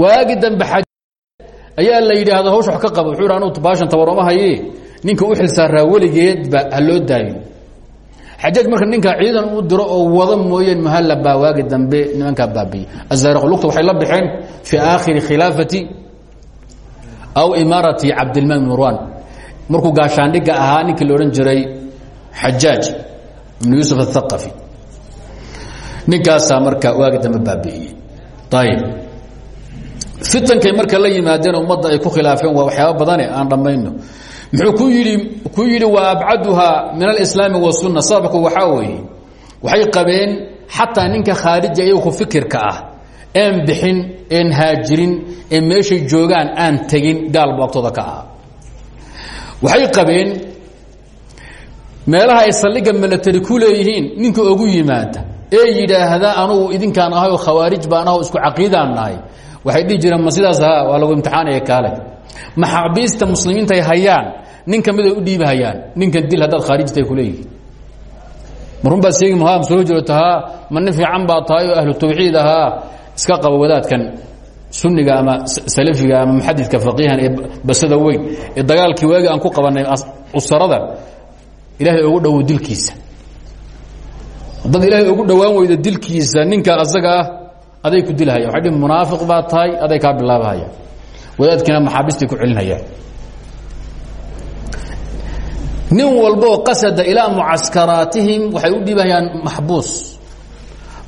waagi dambe xaj ayaa la yidhaahdo hawsha wax ka qaba wuxuu yidhi anugu baashan tabaroma haye. Ninka u xil saaraa weligeedba ha loo daayo xajaaj marka ninka ciidan u diro oo wada mooyeen muhallab baa waagi dambe nimankaa baabiye azaariq lugta waxay la baxeen fii aakhiri khilaafati aw imaarati cabdilmaan bin marwan markuu gaashaandhiga ahaa ninkii la odhan jiray xajaaj ibnu yuusuf athaqafi ninkaasaa marka waagi dambe baabi'iyey ayib fitankay marka la yimaadeen ummadda ay ku khilaafeen waa waxyaaba badane aan dhammayno. Muxuu ku yidhi ku yidhi wa abcaduhaa min alislaami wasunna sababku waxaa weeye waxay qabeen xataa ninka khaariji ayagu ku fikirka ah een bixin een haajirin ee meeshay joogaan aan tegin gaal buu agtooda ka ahaa. Waxay qabeen meelaha ay saldhigga milatari ku leeyihiin ninka ugu yimaada ee yidhaahda anugu idinkaan ahay oo khawaarij baan ah oo isku caqiidaan nahay. Waxay dhihi jireen ma sidaas ha waa lagu imtixaanaya kaale. Maxaabiista muslimiinta ay hayaan nin ka mid ay u dhiibahayaan ninkan dil haddaad khaarijta ay ku leeyihiin. Marun baad sheegi maha ma soo joogto haa ma nin fiican baa tahay oo ahlu tawxiid ahaa iska qaba wadaadkan sunniga ama salafiga ama muxadidka faqiihan ee basada weyn ee dagaalkii waagi aan ku qabanay usarada ilaahay ugu dhowo dilkiisa haddaad ilaahay ugu dhowaan weydo dilkiisa ninka asaga ah aday ku dilahaya. Waxay dhihi munaafiq baa tahay aday kaa bilaabahaya. Wadaadkiina maxaabistay ku celinayaan nin walboo qasada ilaa mucaskaraatihim waxay u dhiibahayaan maxbuus.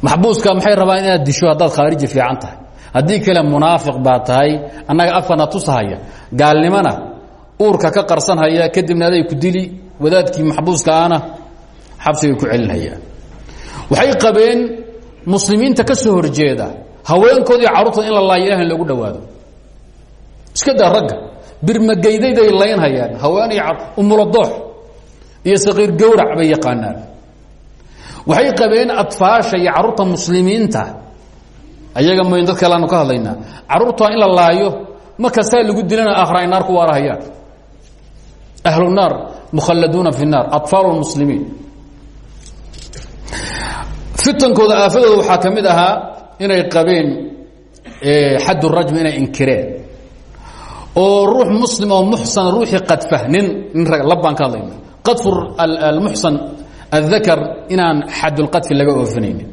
Maxbuuska maxay rabaan inaad disho? Haddaad khaariji fiican tahay. Haddii kale munaafiq baa tahay annaga afkana tusahaya. Gaalnimona uurka ka qarsanhaya kadibna aday ku dili wadaadkii maxbuuskaana xabsigay ku celinhayaan waxay qabeen muslimiinta ka soo horjeeda haweenkooda iyo carruurtooda in la laayo ilahan loogu dhowaado. Iska daa ragga birmageydaday laynhayaan haweenay umuladoox iyo saqiir gawrac bay yaqaanaan. Waxay qabeen adfaasha iyo carruurta muslimiinta. Ayaga mayn dad kaleanu ka hadlaynaa carruurta in la laayo marka saa lagu dilana aakhra naar ku waarahayaan ahlu naar mukhalladuuna fi naar atfaal muslimiin fitankooda aafadooda waxaa ka mid ahaa inay qabeen xad rajmi inay inkireen. Oo ruux muslim oo muxsana ruuxii qadfa nin nin rag labbaan ka hadlayna. Qadfu almuxsan aلdakar inaan xadulqadfi laga oofinaynin.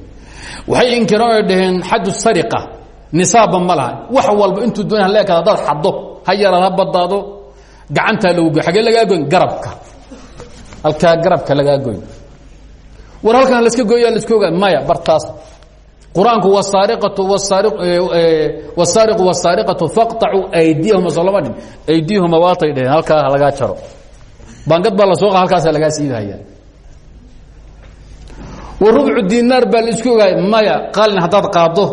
Waxay inkireen oy dhaheen xad sariqa nisaabba ma laha. Wax walba intuu doona hal ekaad hadaad xaddo ha yaraad ha badaado gacantaa lagu goy xagee lagaa goyn? Garabka. Halkaa garabka lagaa goyn war halkan laska gooya laska ogaa maya bartaas. Qur'aanku wsaariqu wsaariqatu faqطacuu aydiyahuma soloma dhin aydiyahuma waatay dheheen halkaa lagaa jaro. Bangad baa la soo halkaasa lagaa siidahaya wa rubcu dinaar baa la isku ogaay maya qalin haddaad qaado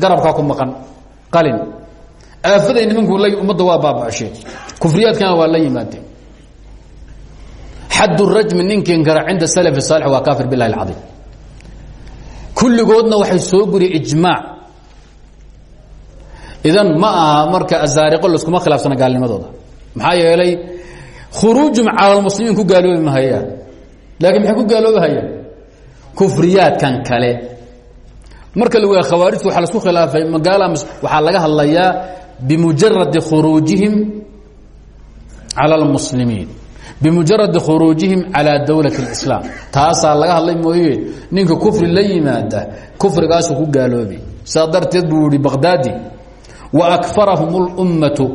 garabkaa ku maqan. Qalin aafaday nimanku la ummadda waa baaba'sheen kufriyaadkana waa la yimaadeen xad rajmi ninkin kara cinda salaf saalix waa kaafir bilahi اlcaiim kulligoodna waxay soo guriye ijmaac idan ma aha marka azaariqo laskuma khilaafsana gaalnimadooda maxaa yeelay khuruujum cala lmuslimiin ku gaaloobi mahayaan laakiin maxay ku gaaloobahayaan kufriyaadkan kale marka la waa khawaarijtu waxaa lasku khilaafay magaala waxaa laga hadlayaa bimujaradi khuruujihim cala اlmuslimiin bimujaradi khuruujihim calى dowlaة اlislaam taasaa laga hadlay mooye ninka kufri la yimaada kufrigaasuu ku gaaloobi saa darteed buu yihi baqdaadi waakfarahum اlummatu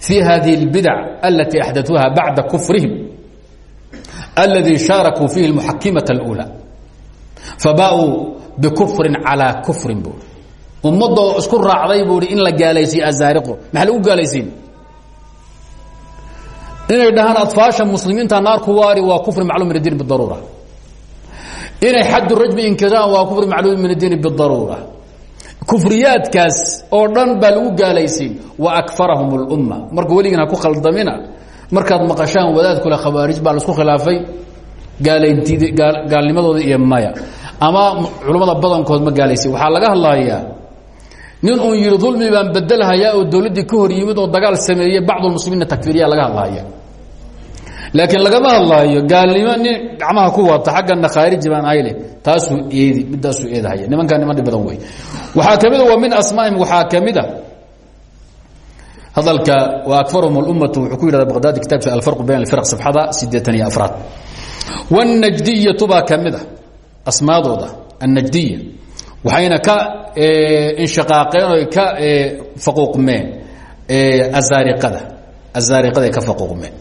fi hadihi اlbidac alati axdatuuha bacda kufrihim aladi shaarakuu fiihi اlmuxakimaة اlأulى fabaauu bikufrin calىa kufrin bu ummadoo isku raacday buu i in la gaalaysiye azaariqo maxaa lagu gaalaysiin inay dhahaan adfaasha muslimiinta naarku waari waa kufri macluum min adiin bidaruura inay xaddu rajmi inkiraan waa kufri macluum min adiini bidaruura kufriyaadkaas oo dhan baa lagu gaalaysiin wa akfarahum اlumma marka weligin ha ku khaldamina markaad maqashaan wadaadkule khawaarij baa la isku khilaafay gaalaynti gaalnimadooda iyo maya. Ama culammada badankood ma gaalaysiin waxaa laga hadlayaa nin uun yidhi dulmi baan bedelhayaa oo dowladdii ka hor yimid oo dagaal sameeyey bacdulmuslimiina takfiriya laga hadlahaya laakiin lagama hadlaayo gaalnimo nin gacmaha ku wata xaggana khaariji baan ayle taasuu eedi midaasuu eedahaya. Nimankaa niman dhib badan wey waxaa ka mida wa min asmaa'ihim waxaa ka mid a. Hadalka wa akfarhum اlummatu wuxuu ku yidhahda baqdaadi kitaabkiisa alfarqu bayn alfirq safxada siddeetan iyo afraad. Wاnajdiyatu baa ka mid a asmaadooda annajdiya waxayna ka inshiqaaqeen oy ka faquuqmeen azaariqada. Azaariqaday ka faquuqmeen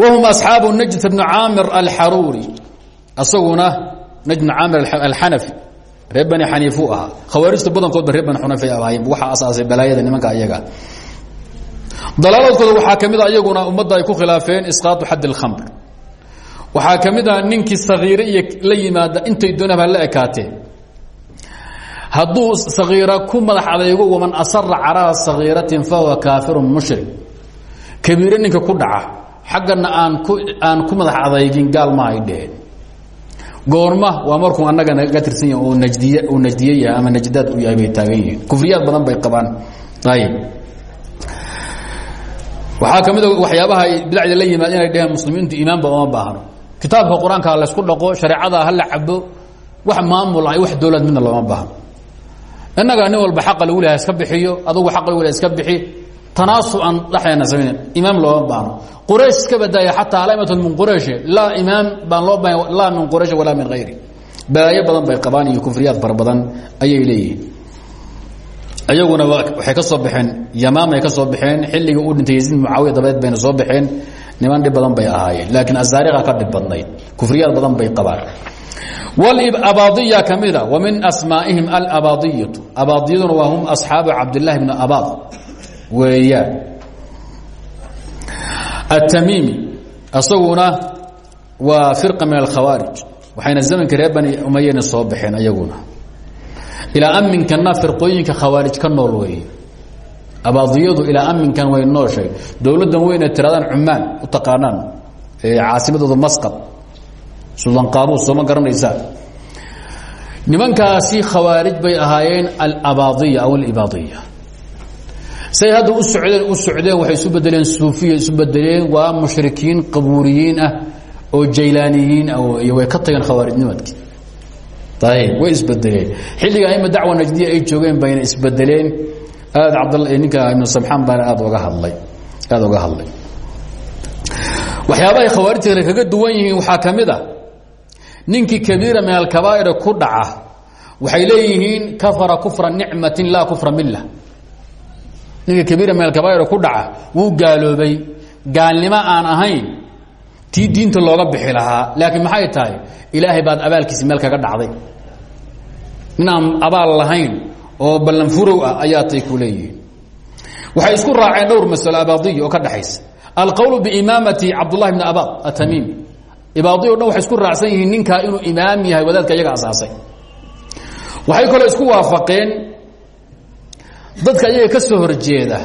wahum asxaabu najd bnu caamir alxaruuri asaguna najd bnu caamir alxanafi reer bani xaniifuu ahaa khawaarijta badankoodba reer bani xunayf ay ahaayeen waxaa asaasay balaayada nimanka ayaga dalaalaadkooda waxaa ka mid a iyaguna ummadda ay ku khilaafeen isqaatu xadd اlkhamr waxaa ka mid a ninkii sakiire iyo la yimaada intay doonaba la ekaatee hadduu sagiira ku madax adaygo waman asara calaa sagiiratin fahuwa kaafirun mushrik kabiire ninka ku dhaca xaggana aan ku madax adaygin gaal ma ay dheheen. Goorma waa markuu annaga naga tirsan yahay oo najdiy uu najdiye yahay ama najdaad u yahay bay taagan yihiin. Kufriyaad badan bay qabaan. Ayib. Waxaa ka mid a waxyaabaha ay bidacda la yimaad inay dheheen muslimiintu iimaanba uma baahno. Kitaabka qur'aanka laysku dhaqo shareecada ha la cabo wax maamul ah wax dowlad midna looma baahno. Innaga nin walba xaqa lagu lehay iska bixiyo adugu xaqa lagu lehay iska bixi tanaasu aan dhexdeena samayn imaam looma baahno quraysh iska badaaya xataa alaimatun min quraysh. Laa imaam baan loo baahan laa min quraysh walaa min hayri balaayo badan bay qabaan iyo kufriyaad fara ayay leeyihiin. Ayaguna waxay ka soo baxeen yamaamay ka soo baxeen xilligii uu dhintay yaziid mucaawiya dabadeed bayna soo baxeen. Niman dhib badan bay ahaayeen laakiin azaariqa ka dhib badnayd. Kufriyaad badan bay qabaan. Wlabaadiya ka mida wa min asmaa'ihim alabaadiyatu abaadiyaduna waa hum asxaabu cabdillahi bni abaad weeyaan atamiimi asaguna waa firqa min alkhawaarij waxayna zamanka reer bani umayana soo baxeen ayaguna. Ilaa aminkana firqooyinka khawaarij ka nool weeye. Abaadiyadu ilaa aminkan way nooshay dowladdan weyna tiradaan cumaan u taqaanaan caasimadooda masqad suldaan qaabuus sooma garanaysaa nimankaasi khawaarij bay ahaayeen alabaadiya aw alibaadiya say hadda u socdeen u socdeen waxay isu bedeleen suufiya isu bedeleen waa mushrikiin qabuuriyiin ah oo jaylaaniyiin ah iyo way ka tageen khawaarijnimadkii. Ayb way isbedeleen xilliga aima dacwa najdiya ay joogeen bayna isbedeleen aad cabdalla ninka ibnu samxaan baana aad oga hadlay. Aada oga hadlay. Waxyaabahay khawaarijta kaga duwan yihiin waxaa ka mid a ninkii kabiira min alkabaa'ir ku dhaca waxay leeyihiin kafara kufra nicmatin laa kufra milla ninka kabiira min alkabaa'ir ku dhaca wuu gaaloobay. Gaalnimo aan ahayn tii diinta looga bixi lahaa. Laakiin maxay tahay? Ilaahay baad abaalkiisi meel kaga dhacday. Aan abaal lahayn oo ballanfurow ah ayaa tay ku leeyihiin. Waxay isku raaceen dhowr masalo abaadiya oo ka dhexaysa alqowl biimaamati cabdullahi bni abaad atamiimi ibaadi o dhan isku raacsan yihiin ninkaa inuu imaam yahay wadaadka iyaga asaasay waxay kaloo isku waafaqeen dadka iyaga ka soo horjeeda.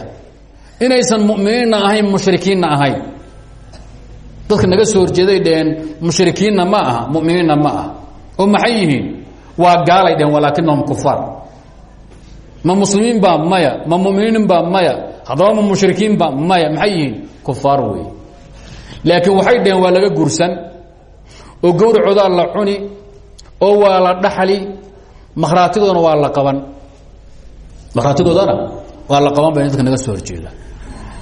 Inaysan muminiinna ahayn mushrikiinna ahayn. Dadka naga soo horjeeday dheheen mushrikiinna ma aha muminiinna ma aha. Oo maxay yihiin? Waa gaalay dheheen walaakinahum kufaar ma muslimiin baa maya ma muminiin baa maya haddaba ma mushrikiin baa maya maxay yihiin? Kufaar wey laakiin waxay dheheen waa laga guursan oo gowracoodaa la cuni oo waa la dhaxli makhraatigoodana waa la qaban makhraatigoodana waa la qaban dadka naga soo horjeeda.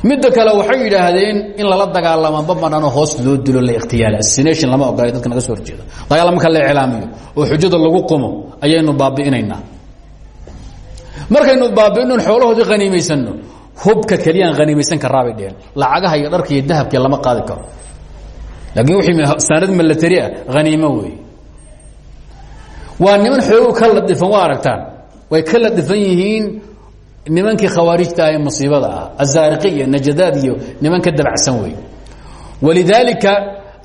Midda kale waxay yidhaahdeen in lala dagaalamo babanano hoos loo dilo la ikhtiyaala assination lama ogolay dadka naga soo horjeeda. Dagaal la iclaamiyo oo xujada lagu qumo ayaynu baabi'inaynaa. Markaynu baabi'non xoolahoodii haniimaysanno hubka keliyaan haniimaysan karaabay dheheen lacagaha iyo dharka iyo dahabkii lama qaadi karo. Laakiin wixii saanad milatari ah haniimo wey waa niman xoogo ka ladifan waa aragtaan way ka ladifan yihiin nimankii khawaarijta ah ee musiibada ah azaariqi iyo najadaad iyo niman ka dabacsan wey walidaalika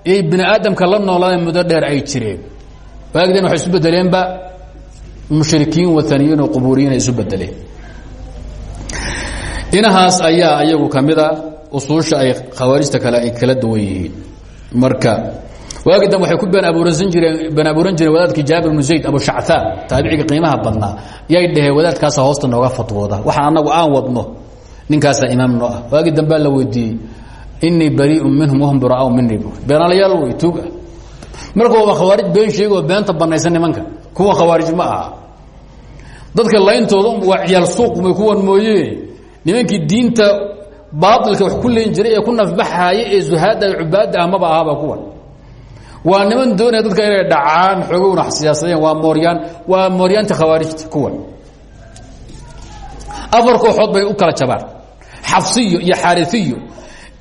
yay bini aadamka la noolaadeen muddo dheer ay jireen. Waagdeen waxay isu bedeleenba mushrikiin wataniyiin oo qubuuriyiin ay isu bedeleen inahaas ayaa ayagu ka mid a usuusha ay khawaarijta kale ay kala duwan yihiin. Marka waagi dambe waxay ku been abuuransan jireen wadaadkii jaabir bnu zayd abu shactaan taabiciga qiimaha badnaa. Yay dhaheen wadaadkaasa hoosta nooga fatwooda. Waxaan annagu aan wadno ninkaasaa imaam noo ah waagi dambea la weydiiyey inii bariiun minhum wahum buraau minii bu beenalayaal wey tuug ah. Marka waaba khawaarij been sheegoo beenta banaysan nimanka. Kuwa khawaarij ma aha. Dadka layntooda waa ciyaal suuq may kuwan mooye nimankii diinta baailka wax ku jiray ee ku nafbaxaaya ee zuhaadda cubaadda ah ahaba kuwan waa niman doonaya dadka inay dhacaan xoogowna siyaasadeen waa mooryaan waa mooryaanta khawaarijta kuwan afar kooxood bay u kala jabaan xafsiyo iyo xaariiyo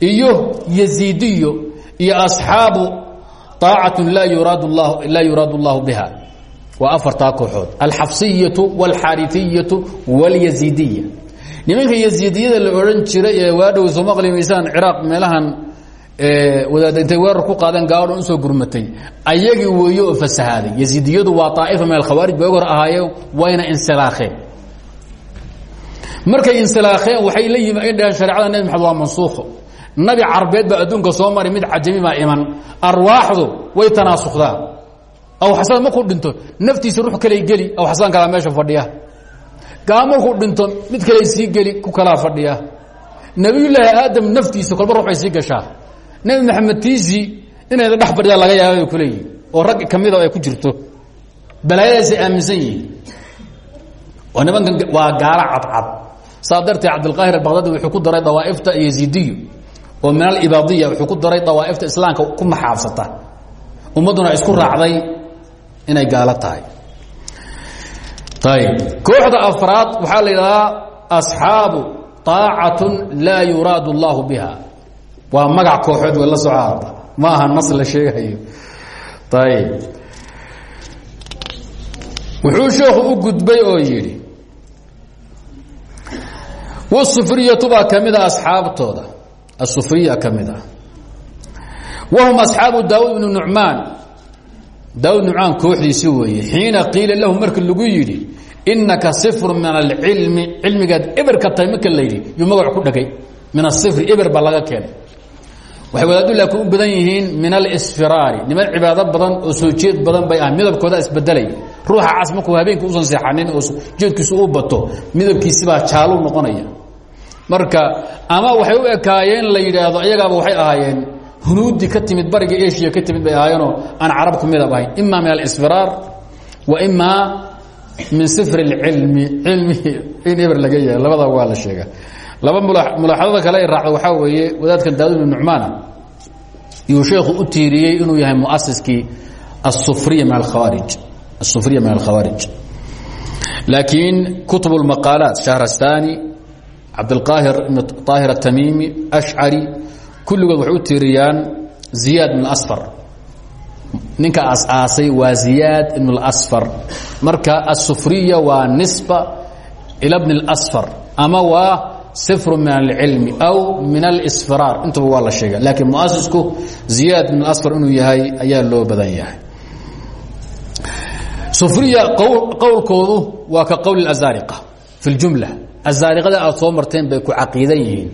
iyo yaziidiyo iyo asxaabu aacatun laa yuraad lah laa yuraad اllahu biha waa afartaa kooxood alxafsiyatu wاlxaariiyatu wاlyaziidiya nimanka yaziidiyada la odhan jiray ee waadhow soo maqli maysaan ciraaq meelahan wadaad intay weerar ku qaadeen gaadho u soo gurmatay. Ayagii weeye oo fasahaaday. Yaziidiyadu waa aa'ifa min alkhawaarij bay hor ahaayeen wayna insilaakheen markay insilaakheen waxay la yimi ay dhaheen shareecada nebi maxamed waa mansuukho nabi carbeed baa adduunka soo mari mid cajami baa iman. Arwaaxdu way tanaasukdaa aw xasaan markuu dhinto naftiisa ruux kaley geli. Aw xasaan kalaa meesha fadhiya. Gaa markuu dhinto mid kaley sii geli ku kalaa fadhiya. Nabiyullaahi aadam naftiisa kolba ruux bay sii gashaa nebi maxamed tiisii inayda dhex fadhidaa laga yaaba bay oo rag kamida ay ku jirto. Balaayadaasay aaminsan yihiin. Oo nimankan waa gaalo cadcad. Saa darteed cabdilqaahir albaqdadi wuxuu ku daray dawaa'ifta yaziidiyu oo min alibaadiya wuxuu ku daray dawaa'ifta islaamka ku maxaabsata ummadduna isku raacday inay gaalo tahay. Ayb kooxda afraad waxaa la yidhahdaa asxaabu طaacatun laa yuraadu اllahu biha waa magac kooxood way la socaada ma aha nas la sheegayo. Ayb wuxuu sheekhu u gudbay oo yidhi wsufriyatu baa ka mid a asxaabtooda. Asufriya ka ah. Wahum asxaabu daawud ibnu nucmaan. Daawud nucmaan kooxdiisi weeye xiina qiila lahu markii lagu yidhi inaka sifru min alcilmi cilmigaad eber ka tahay marka la ku dhagay. Min asifri eber baa laga keenay waxay wadaadu laakiin u badan yihiin min alisfiraari. Niman cibaado badan oo soo jeed badan bay ah. Midabkooda isbedelay. Ruuxa cas markuu habeenkii usan seexanin oo jeedkiisu u bato midabkiisibaa jaalu noqonaya. Marka ama waxay u ekaayeen la yidhaahdo iyagaaba waxay ahaayeen hunuudi ka timid bariga asia ka timid bay ahaayeenoo aan carab ku midab ahayn. Ima min alisfiraar wa ima min sifr اlcilmi cilmi in eber laga yahay labada waa la sheega laba mulaaxadada kale ay raacda waxaa weeye wadaadkan daawud ibn nucmaana yuu sheekhu u tiiriyey inuu yahay muasiskii asufriya min alkhawaarij asufriya min alkhawaarij laakiin kutub اlmaqaalaat shahrastani cabdilqaahir ibn طaahir atamimi ashcari kulligood waxay u tiiriyaan ziyaad ibn asfar ninka asaasay waa ziyaad ibn اlasfar marka asufriya waa nisba ila bn اlasfar ama waa sifru min alcilmi aw min alisfiraar intuba waa la sheega laakiin muasisku ziyaad ibn asfar inuu yahay ayaa loo badan yahay sufriya qowlkoodu waa ka qowl azariqa fi اljumla azaariqada aad soo marteen bay ku caqiidan yihiin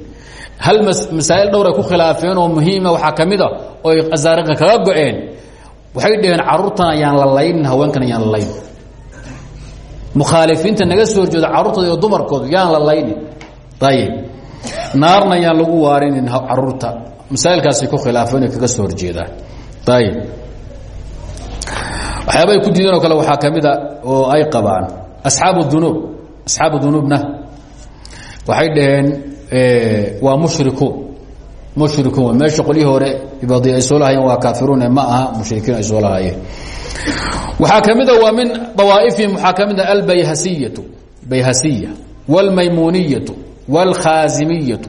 hal masaa'il dhowray ku khilaafeen oo muhiima waxaa ka mid a oo ay azaariqa kaga go-een waxay dhaheen caruurtan ayaan la laynin haweenkan ayaan la laynin mukhaalifiinta naga soo horjeeda carruurtooda iyo dumarkooda yaan la laynin ayib naarna yaan lagu waarinin carruurta masaa'ilkaasay ku khilaafeen kaga soo horjeedaan ayib waxyaabay ku diideen oo kale waxaa oo ay qabaan asxaabu dunuub asxaabu dunuubna waxay dhaheen waa mushrikuun mushrikuun meesha qolyihii hore ibaadiya ay soo lahaayeen waa kaafiruune ma aha mushrikiin ay soo lahaayeen waxaa ka waa min dawaa'ifihim waxaa ka mid a albayhasiyatu wاlkhaazimiyatu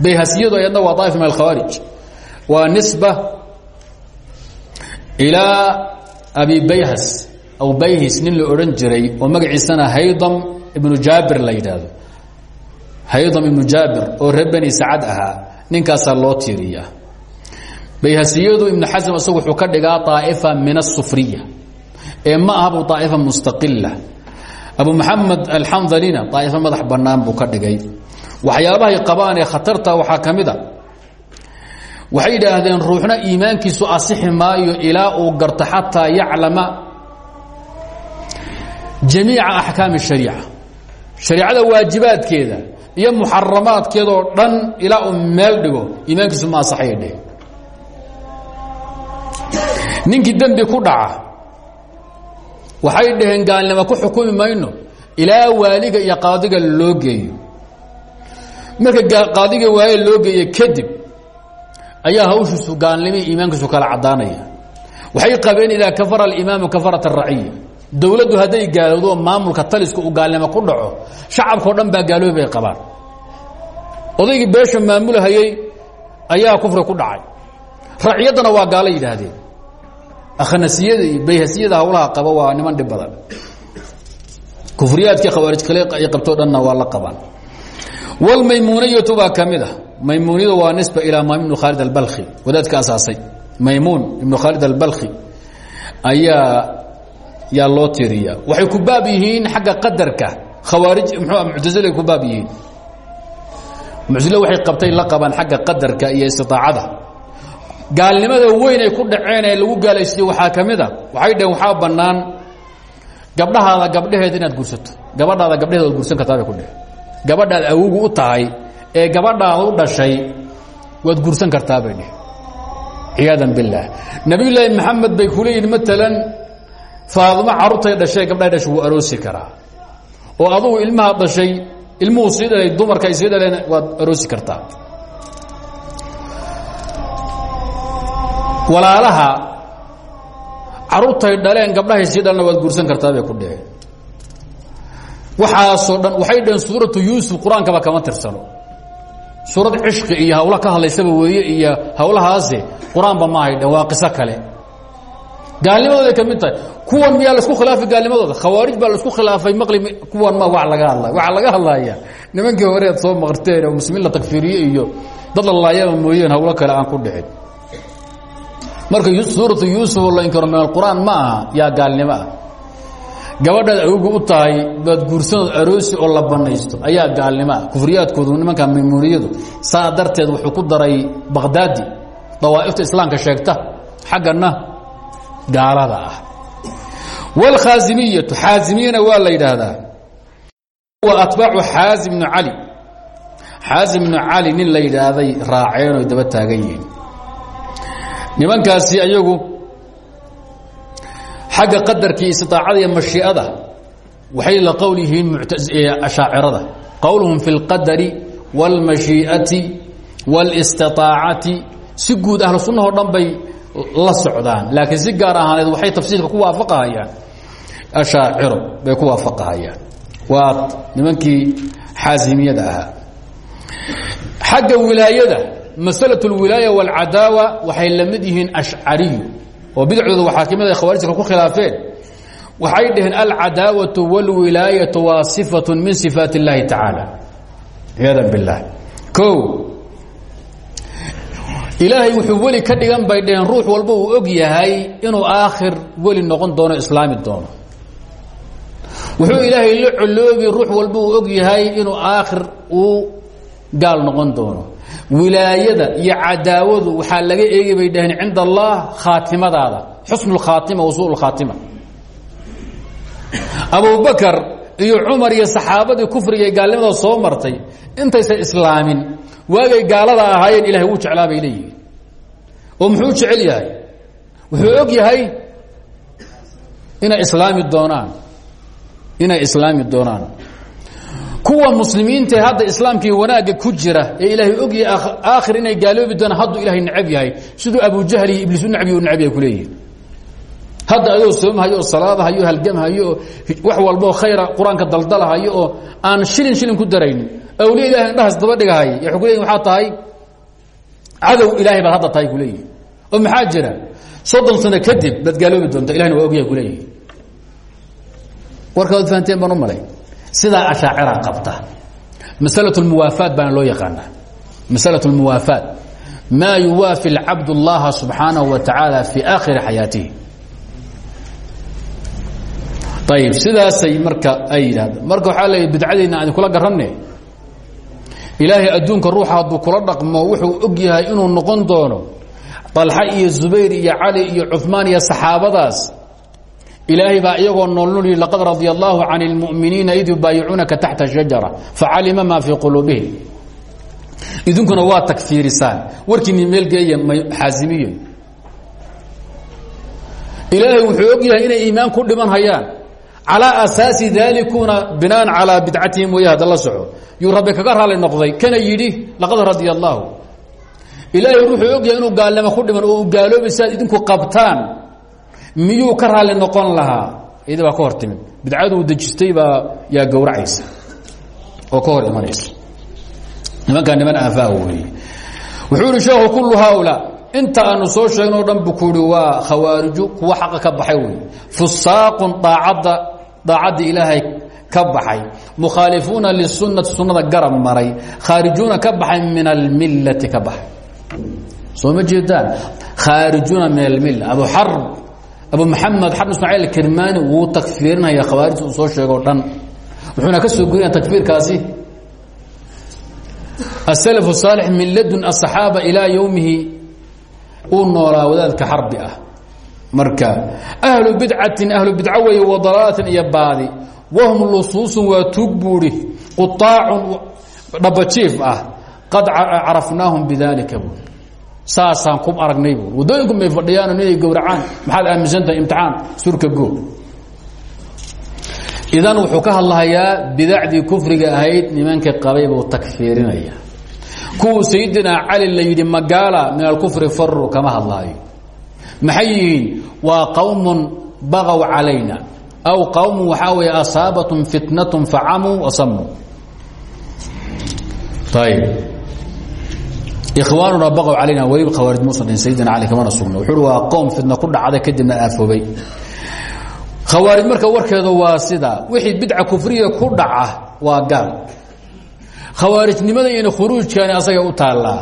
bayhasiyadu ayadna waa daa'if min alkhawaarij waa nisba ilaa abi bayhas aw bayhis nin la odhan jiray oo magaciisana haydam ibnu jaabir la yidhaahdo haydam ibnu jaabir oo reer beni sacad ahaa ninkaasaa loo tiiriyaa bayhasiyadu ibnu xasm isagu wuxuu ka dhigaa طaa'ifa min الsufriya ee ma aha bu طaa'ifa mustaqila abu maxamed alxandalina daaifa madax banaan buu ka dhigay. Waxyaabahay qabaanee khatarta waxaa ka a. Waxay yidhaahdeen ruuxna iimaankiisu asixi maayo ilaa uu garto xataa yaclama jamiica axkaami shariica. Shariicada waajibaadkeeda iyo muxaramaadkeedoo dhan ilaa uu meel dhigo iimaankiisu ma asaxaya dheh ninkii ku dhaca waxay dhaheen gaalnimo ku xukumi mayno. Ilaa waaliga iyo qaadiga loo geeyo. Marka qaadiga waaliga loo geeyo kadib ayaa hawshiisu gaalnimihii iimaankiisu kala caddaanaya. Waxay qabeen idaa kafara alimaamu kafarat araciya dowladdu hadday gaalowdo maamulka taliska uu gaalnimo ku dhaco shacabkao dhan baa gaaloobi bay qabaan. Odaygii beesha maamulahayey ayaa kufri ku dhacay. Raciyaddana waa gaalo yidhaahdeen akhnasiyada iyo bayhasiyada hawlaha qaba waa niman dhib badan. Kufriyaadkii khawaarij kale ay qabtoo dhanna waa la qabaan. Walmaymuuniyatu baa ka mid ah. Maymuuniyadu waa nisba ilaa maymun ibnu khaalid albalkhi. Wadaadka asaasay. Maymuun ibnu khaalid albalkhi ayaa yaa loo tiriya waxay ku baab yihiin xagga qadarka. Khawaarij mxuu muctasilay ku baab yihiin. Muctasile waxay qabtay la qabaan xagga qadarka iyo istiaacada gaalnimada weyn ay ku dhaceen ee lagu gaalaysiiye waxaa ka mid a waxay dhaheen waxaa bannaan gabdhahaada gabdhaheeda inaad gursato gabadhaada gabdhaheeda waad gursan kartaa ku dheh gabadhaad awogu u tahay ee gabadhaada u dhashay waad gursan kartaa bay dheh ciyaadan billaah. Nabiyullaahi maxamed bay ku leeyihiin maalan faadimo carruurtay dhashay gabdhahay dhashay wuu aroosi karaa. Oo adugu ilmaha dhashay ilmuhu sii dhalay dumarka ay sii dhaleen waad aroosi kartaa walaalaha carruurtay dhaleen gabdhahay sii dhalena waad guursan kartaa bay ku dheheen waxaasoo dhan waxay dhaheen suuratu yuusuf qur'aankaba kama tirsano. Suurad cishqi iyo hawla ka hadlaysaba weeye iyo hawlahaasi qur'aanba ma hay dheen waa qiso kale. Gaalnimadooday ka mid tahay. Kuwan miyaa la isku khilaafay gaalnimadooda? Khawaarij baa la isku khilaafay maqli kuwan ma wa laga hadlaya. Waxaa laga hadlaya nimankii horeed soo maqrteen oo muslimiin la takfiriye iyo dad la laayaba mooyeen hawlo kale aan ku dhicin marka suuratu yuusuf la inkaro min alqur'aan ma aha yaa gaalnimo ah. U tahay baad guursanood aroosi oo la banaysto ayaa gaalnimo ah. Nimanka maymuuniyadu saa wuxuu ku daray baqdaadi dawaa'ifta islaamka sheegta xaggana gaalada ah. Wاlkhaazimiyatu xaazimiyana waa la yidhaahdaa. Wa atbaacu xaazim bnu cali xaazim bnu cali nin la yidhaahday raaceen oy daba taagan nimankaasi ayagu xagga qadarkii istiaacada iyo mashii'ada waxay la qowl yihiin ashaacirada qowluhum fi اlqadari wاlmashii'ati wاlistiطaacati si guud ahlu sunnah o dhan bay la socdaan laakiin si gaar ahaaneed waxay tafsiirka ku waafaqahayaan ashaaciro bay ku waafaqahayaan waa nimankii xaasimiyada ahaa xagga wilaayada masalaة اlwilaaya wاlcadaawa waxay la mid yihiin ashcariyu oo bidcooda waxaa ka mid a khawaarijka ku khilaafeen waxay dhaheen alcadaawaةu wاlwilaayaةu waa صifaة min صifaat اllahi tacaala ciyaada biاllah o ilaahay wuxuu weli ka dhigan bay dhaheen ruux walba uu og yahay inuu aakhir weli noqon doono islaami doono wuxuu ilaahay la coloobi ruux walba uu og yahay inuu aakhir uu gaal noqon doono wilaayada iyo cadaawadu waxaa laga eegi bay dhaheen cinda allah khaatimadaada. Xusnu اlkhaatima wasuu اlkhaatima abubakar iyo cumar iyo saxaabadii kufriga ee gaalnimada soo martay intaysan islaamin waagay gaalada ahaayeen ilahay wuu jeclaa bay leeyihiin. Oo muxuu jecel yahay? Wuxuu og yahay inay islaami doonaan. Inay islaami doonaan kuwa muslimiintae hadda islaamkii wanaagga ku jira ee ilaahay og yahay aakhir inay gaaloobi doonaan hadduu ilahay necab yahay siduu abujahl iyo ibliis u necbiy u necab yahay kuleeyihin hadda adoo soomhayo oo salaadahayo o halgamhayo oo wax walboo khayra qur'aanka daldalahayo oo aan shilin shilin ku daraynin awliya ilahay indhahaas daba dhigahay. Waxay ku leeyihiin waxaa tahay cadow ilaahay baad hadda tahay kuleeyihin oo maxaa jira? Soddon sano kadib baad gaaloobi doonta ilahna waa ogyahay kuleeyihin warka waad fahanteen baan u malay sidaa ashaacira qabta masalaة اlmuwaafaat baana loo yaqaanaa masalaة اlmuwaafaat maa yuwaafi اlcabd اllaha subxaanaه wa tacaala fi aakhiri xayaatihi ayib sidaasay marka ay yidhahdeen marka waxaa leeya bidcadiina aan kula garanne ilaahay adduunka ruuxa hadduu kula dhaqmo wuxuu og yahay inuu noqon doono طalxa iyo zubayr iyo cali iyo cuثmaan iyo saxaabadaas ilaahay baa iyagoo noolnol yii laqad radia allaahu can اlmuminiina id yubaayicuunaka taxta shajara facalima maa fii quluubihim. Idinkuna waa tagfiirisaan. Warkiinni meelgeeya xaasimiyo ilaahay wuxuu og yahay inay iimaan ku dhiman hayaan. Calaa asaasi daalikuuna binaan calaa bidcatihim mooye hadala soco. Yuu rabbi kaga raali noqday. Kana yidhi laqad radia allaahu ilaahay wuxuu og yahay inuu gaalnimo ku dhiman oo u gaaloobi si aad idinku qabtaan miyuu ka raali noqon lahaa iyada baa ka hor timid. Bidcadu uu dejistay baa yaa gowracaysa oo ka hor imanaysa. Nimankaa niman aafaa weeye wuxuu ihi sheekhu kullu haaulaa inta aanu soo sheegno o dhan bu ku ihi waa khawaariju kuwa xaqa ka baxay wey fusaaqun daacadda daacaddii ilaahay ka baxay. Mukhaalifuuna lisunati sunnada garab maray. Khaarijuuna ka baxay min almillati ka baxay. Soo ma jeedaan? Khaarijuuna min almilla abu xarb abu maxamed xarb ismaaciil kirmaani wuu takfiirinaya khawaarijta uu soo sheego dhan. Wuxuuna ka soo goynaya takfiirkaasi. Asalaf saalix min ladun asaxaaba ilaa yowmihi uu noolaa wadaadka xarbi ah. Marka ahlu bidcatin ahlu bidco weeye wadalaalatin iyo baadi wahum lusuusun waa tuug buuhi quaacun ah qad carafnaahum bidalika buui saasaan ku aragnay buui waddooyinku may fadhiyaano ninay gowracaan. Maxaad aaminsantahay imtixaan? Surka go. Idan wuxuu ka hadlahayaa bidacdii kufriga ahayd nimankii qabay buu takfiirinaya. Kuwuu sayidina cali la yidhi magaala min alkufri faru kama hadlaayo. Maxay yihiin? Waa bagaw calayna. Aw qowmun waxaa weeye asaabatum fitnatun facamuu wasamuu ayb ikhwaanuna baqow calayna weliba khawaarij muusan dhihin sayidina cali kamana sugna wuxuu uhi waa qoom fitna ku dhacday kadibna aafoobay khawaarij marka warkeedu waa sidaa wixii bidca kufriya ku dhaca waa gaal. Khawaarijnimada iyona khuruujkani asaga u taallaa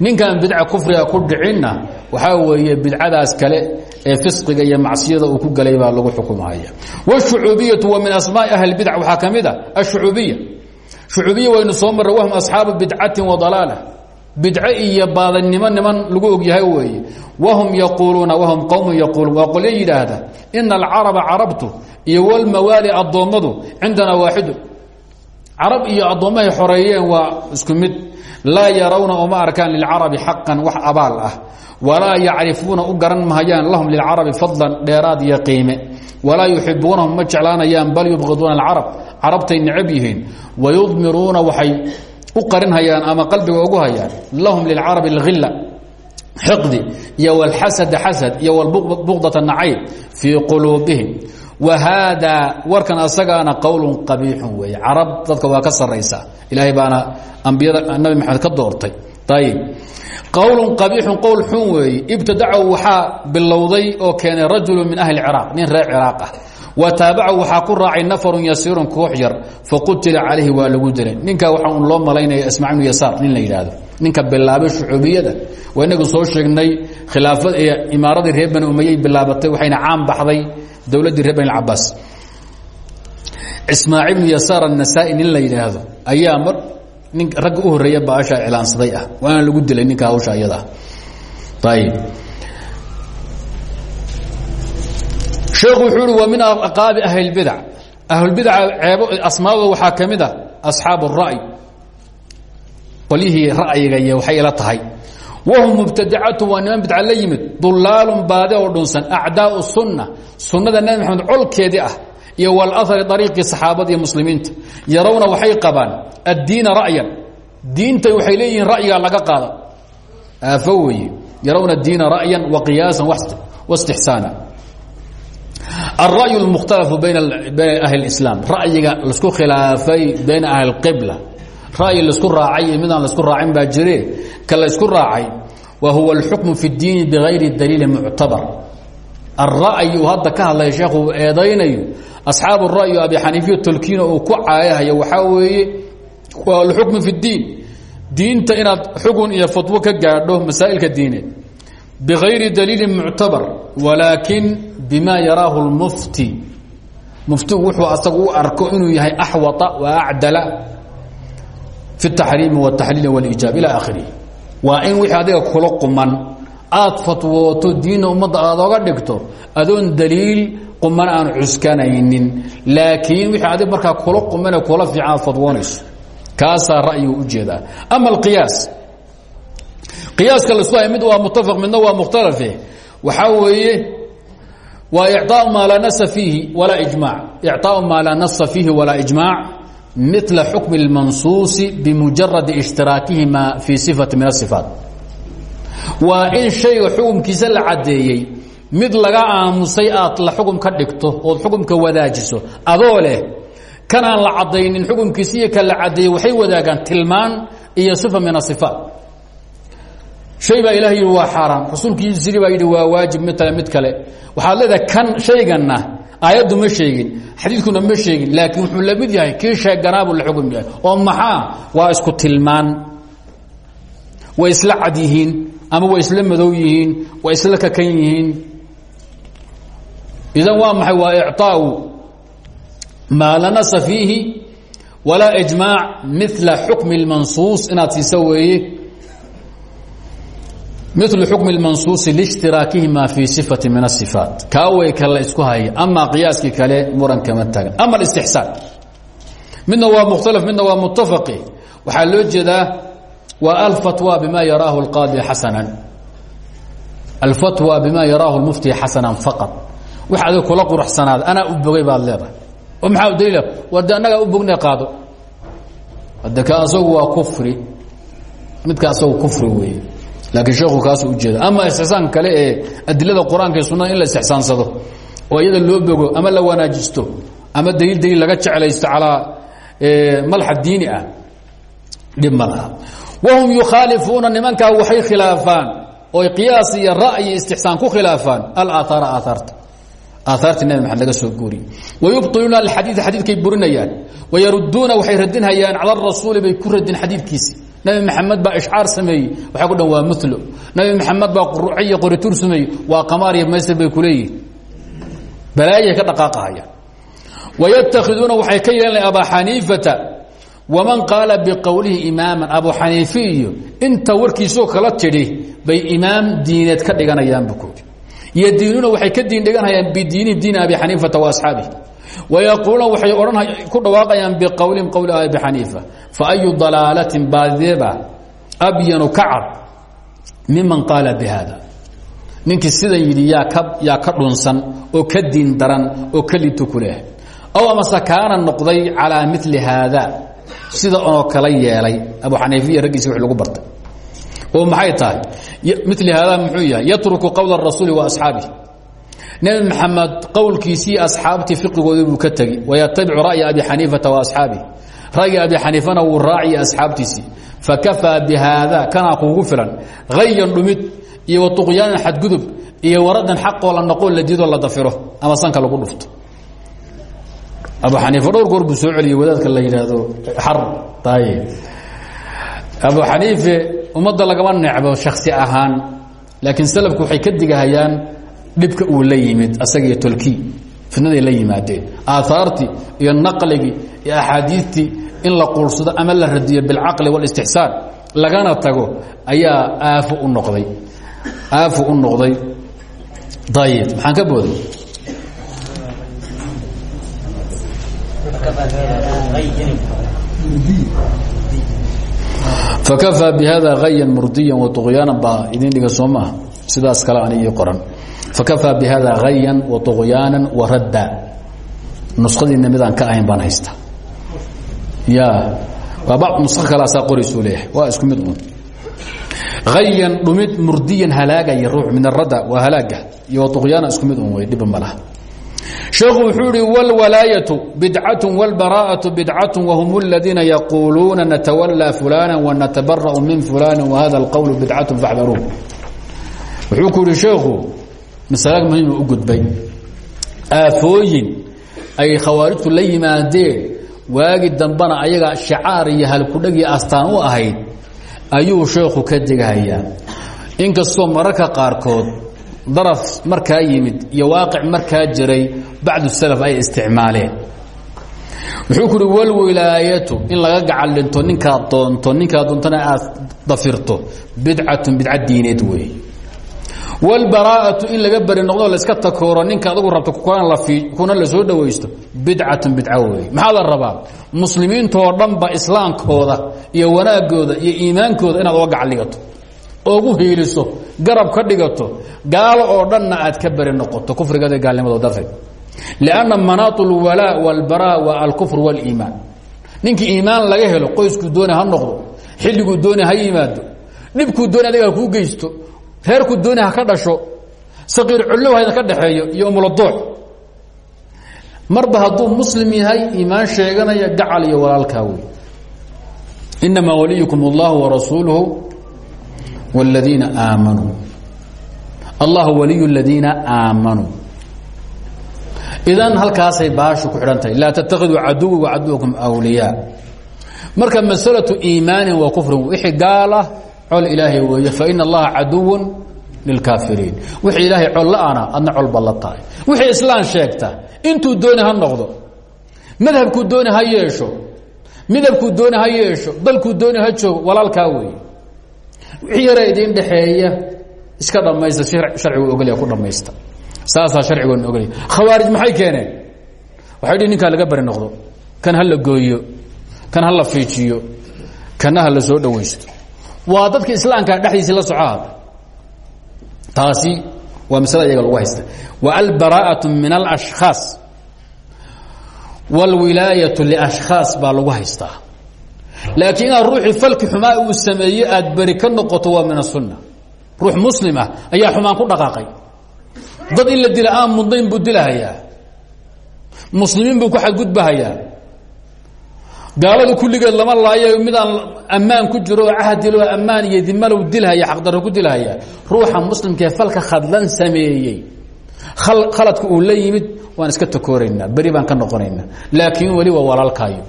ninkan bidca kufriga ku dhicinna waxaa weeye bidcadaas kale ee fisqiga iyo macsiyada uu ku galay baa lagu xukumaya wshucuubiyatu wa min asmaai ahli bidc waxaa ka mid a ashucuubiya shucuubiya waynu soo marra wahum asxaabu bidcatin wa dalaala bidco iyo baadannimo niman lagu ogyahay weeye. Wahum yaquuluuna wahum qowmun yaquuluun. Waa qolyo yidhaahda ina alcaraba carabtu iyo walmawaali addoommadu cindana waaxidu. Carab iyo addoommahay xoreeyeen waa isku mid. Laa yarawna oma arkaan lilcarabi xaqan wax abaal ah. Walaa yacrifuuna u garan mahayaan lahum lilcarabi fadlan dheeraad iyo qiime. Walaa yuxibuunahum ma jeclaanayaan bal yubqiduuna alcarab. Carabtay necab yihiin. Wayudmiruuna waxay u qarinhayaan ama qalbiga ugu hayaan. Lahum lilcarabi alhilla xiqdi iyo wlxasada xasad iyo wlbuqdata nacayb fii quluubihim. Whaada warkan asagaana qowl qabiixun weeye. Carab dadka waa ka saraysa ilaahay baana ambiyada nabi maxamed ka doortay. Ayib qowlun qabiixun qowl xun weeye. Ibtadacahu waxaa bilowday oo keenay rajulu min ahli ciraaq nin reer ciraaq ah wa taabacahu waxaa ku raacay nafarun yasiirun koox yar. Faqutila calayhi waa lagu dilay ninkaa waxaa un loo malaynaya ismac ibnu yasaar nin la yidhaahdo. Ninka bilaabay shucuubiyada. Waa inagu soo sheegnay khilaafad imaaradii reer bani umayay bilaabatay waxayna caan baxday dowladdii reer bani cabaas ismaac ibnu yasaar annasaa-i nin la yidhaahdo ayaa mar nin ragga u horreeya baasha cilaansaday ah. Waana lagu dilay ninka hawsha iyada. Ah ayib sheekhu wuxuu uhi wa min aqaabi ahlilbidac ahlulbidaca ceebo asmaadooda waxaa ka mid a asxaabu الra'y qolyihii ra'yiga iyo waxay ila tahay. Wahum mubtadacatu waa niman bidca la yimid dulaalun baade oo dhunsan acdaau sunna sunnada nebi maxamed colkeedii ah iyo walahari ariiqii saxaabada iyo muslimiinta. Yarawna waxay qabaan addiina ra'yan. Diinta waxay leeyihiin ra'yiga laga qaada. Aafo weeye. Yarawna diina ra'yan wa qiyaasan wastixsaana alra'yu lmukhtalafu bayna ahli اlislaam ra'yiga laisku khilaafay bayna ahli اlqibla ra'yi laisku raacay iyo midaan laisku raacin baa jire ka laysku raacay wa huwa alxukmu fi اdiini bigayri daliili muctabar alra'yi uu hadda ka hadlaya sheekhu uu eedaynayo asxaabu ra'yi abi xaniifiya tolkiina uu ku caayahayo waxaa weeye waa alxukmu fi اdiin diinta inaad xugun iyo fatwo ka gaadho masaa'ilka diineed bigayri daliili muctabar walaakin bima yaraahu اlmufti muftigu wuxuu asaga u arko inuu yahay axwaa wa acdala fi اtaxriimi wاtaxliili wاliijaab ila akhirihi waa in wixii adiga kula quman aad fatwooto diinna ummadda aad oga dhigto adoon daliil quman aan cuskanaynin laakiin wixii adig markaa kula qumane kula fiican aad fatwoonayso kaasaa ra'yigu ujeedaa ama alqiyaas qiyaaska lasl mid waa mutafaq midna waa mukhtalafe waxaa weeye waa icaau maa laa nasa fiihi walaa ijmac icaau maa laa nasa fiihi walaa ijmaac mitla xukmi اlmansuusi bimujaradi ishtiraakihimaa fii sifati min asifaat waa in shayga xukumkiisa la caddeeyey mid laga aamusay aad la xukum ka dhigto ood xukumka wadaajiso adoo leh kanaan la cadaynin xukumkiisa iyo ka la caddeeyey waxay wadaagaan tilmaan iyo sifa min asifaat shay baa ilah yidhi waa xaaraam. Rasuulkiisiri baa yidhi waa waajib mid kale kale. Waxaad leedahay kan shayganna aayaddu ma sheegin xadiidkuna ma sheegin laakiin wuxuu la mid yahay kii sheeganaabuu la xugum yahay. Oo maxaa? Waa isku tilmaan. Way isla cad ama way isla madow yihiin way isla kakan yihiin. Idan waa maxay? Waa icطaau maa la nasa fiihi walaa ijmaac mila xukmi اlmansuus inaad weeye mil xukm mansuusi lishtiraakihimaa fii sifati min asifaat kaawey kale isku haya amaa qiyaaskii kale muran kama taagan ama istixsaan midna waa mukhtala midna waa mutafaqi waxaa loo jeedaa waa alfatwa bima yaraahu اqaadi xasana alfatwa bima yaraahu mufti xasana faqad wax adig kula quraxsanaad anaa u bogay baad leedahay. Oo maxaa u daliila? Waa de annagaa u bogne qaado. De ka asagu waa kufri midka asagu kufri weeye laakiin sheekhu kaasuu ujeeda ama istixsaan kale ee adilada qur'aanka iyo sunnada in la istixsaansado oo iyada loo bogo ama la wanaajisto ama daliil daliil laga jeclaysto calaa malxad diini ah dhib ma laha wahum yukhaalifuuna nimankaa waxay khilaafaan oy qiyaas iyo ra'yi istixsaan ku khilaafaan alaahaara aahaarta aahaartii nabi maxamed laga soo guuriye wayubطiluuna alxadiid xadiidkay burinayaan. Wayaruduuna waxay radinhayaan cala rasuuli bay ku radin xadiidkiisi nabi maxamed baa ishcaar sameeyey. Waxaa ku dhan waa mulo nabi maxamed baa quruciyo qorituur sameeyey. Waa qamaar iyo maysir bay kuleeyihin balaayay ka dhaqaaqahayaan waytakhiduuna waxay ka yeelanaya abaa xaniifata waman qaala biqowlihi imaaman. Abu xaniife iyo inta warkiisoo kala tidhi bay imaam diineed ka dhiganayaan bukoodi ydiinuuna waxay ka diin dhiganhayaan bidiini diini abi xaniifata waasxaabihi wayaquuluuna waxay odhan ku dhawaaqayaan biqowlihim qowli abi xaniifa faayu dalaalatin baadideba abyanu ka cad miman qaala bi haada ninkii sidan yidhi yaa ka yaa ka dhunsan oo ka diin daran oo ka litu ku leehay aw amase kaana noqday calaa mili haada sida oo kala yeelay abu xaniifa iyo raggiisi wax lagu bartay oo maxay tahay mil haada muxuu yahay yatruku qowla rasuuli wa asxaabihi nebi maxamed qowlkiisii asxaabtii fiqigoodii buu ka tegi wayatabicu ra'ya abi xaniifata wa asxaabihi. Ra'yi abi xaniifana wuu raaciya asxaabtiisii. Fakafaa bi haada kanaa kuugu filan. Hayan dhumid iyo wa tuqyaanan xadgudub iyo waradan xaqoo la naqoo la diidoo la dafiro ama sanka lagu dhufto. Abu xaniifa dhowr goor buu soo celiyey wadaadka la yidhaahdo xar tay abu xaniife ummadda lagama necbo shaksi ahaan laakiin salafku waxay ka digahayaan dhibka uu la yimid asaga iyo tolkii fidnaday la yimaadeen aahaartii iyo naqligii iyo axaadiidtii in la quursado ama la radiyo bilcaqli wاlistixsaan lagana tago ayaa aafo u noqday aafo u noqday. Ayib maxaan ka booday? Fakafaa bihada hayan murdiyan waطuqyaanan baa idin dhiga soo maaha sidaas kale ani ii qoran fakafaa bihada hayan waطuqyaanan waradda nuskhadiina midaan ka ahayn baan haysta ya waa nusko kalaasaa qoraysuu leeyahay waa isku mid un hayan dhumid murdiyan halaagaya ruux min aradda waa halaaga iyo waطuqyaana isku mid un wey dhiba ma laha sheekhu wuxuu ihi wاlwalaayaةu bidcaة wاlbaraaءaةu bidcaة whm اladiina yaquuluuna natawalى fulana wanatabarأu min fulani wahada اlqowl bidcaة faxdaruun wuxuu ku yihi sheekhu masale muhiima u gudbay. Aafooyin ay khawaarijtu la yimaadeen. Waagi dambana ayaga shacaar iyo halkudhagii astaan u ahayd ayuu sheekhu ka degahayaa. Inkastoo mararka qaarkood daraf markaa yimid iyo waaqic markaa jiray bacdu salaf ay isticmaaleen. Wuxuu ku uhi walwilaayatu in laga gacal dhinto ninkaad doonto ninkaad doontana aad dafirto. Bidcatun bidca diineed wey wاlbaraa'atu in laga beri noqdo layska takooro ninka adugu rabto kuna la soo dhawaysto bidcatun bidca wey maxaa la rabaa muslimiintoo dhanba islaamkooda iyo wanaagooda iyo iimaankooda inaad oga gacal dhigato oogu hiiliso garab ka dhigato gaalo oo dhanna aad ka beri noqoto kufrigeeda gaalnimado darteed lanna manaat اlwalaa wاlbaraa waa alkufr wاliimaan ninkii iimaan laga helo qoyskuu doona ha noqdo xilliguu doona ha yimaado dhibkuu doona adiga ha kuu geysto reerkuu doona ha ka dhasho saqiir cullow ha ka dhexeeyo iyo umuladoox marba hadduu muslim yahay iimaan sheeganaya gacal iyo walaalkaa wey inamaa waliyukum اllah warasuuluhu wاladiina aamanuu allah waliy اladiina aamanuu idan halkaasay baashu ku xidhan tahay laa tatakiduu caduwi wa caduwakum wliyaa marka masalatu iimaanin wa kufrin wixii gaala col ilaahay weeye faina allaha caduwun lilkaafiriin. Wixii ilaahay col la-ana adna colba la tahay. Wixii islaan sheegta intuu dooni noqdo madhabkuu dooni yeesho midabkuu dooni yeesho dalkuu dooni ha joogo walaalkaa wixii yara idin dhexeeya iska dhammaysta sharcigu ogolya ku dhammaysta. Saasaa sharcigoona ogolya khawaarij maxay keeneen? Waxay dhi ninkaa laga bari noqdo kan ha la gooyo kan ha la fiijiyo kana ha la soo dhawaysto waa dadka islaamka dhexdiisii la socohad taasi waa maslada iyaga lagu haysta. Wa albaraa'aة min alashkhaas wاlwilaayatu liashkhaas baa lagu haystaa laakiin inaad falki xumaa uu sameeye aad beri noqoto waa min asunna ruux muslim ah ayaa xumaan ku dhaqaaqay. Dad in la dila aan mudnayn muslimiin buu ku xadgudbahayaa gaalada kulligeed lama laayo midaan ammaan ku jiro oo cahdilo ammaan iyo dimalow dilhaya xaqdarro ku dilhaya ruuxa muslimkaee falka khadlan sameeyey. Khaladka uu la yimid waan iska takooraynaa beri baan ka noqonaynaa laakiin weli waa walaalkaayo.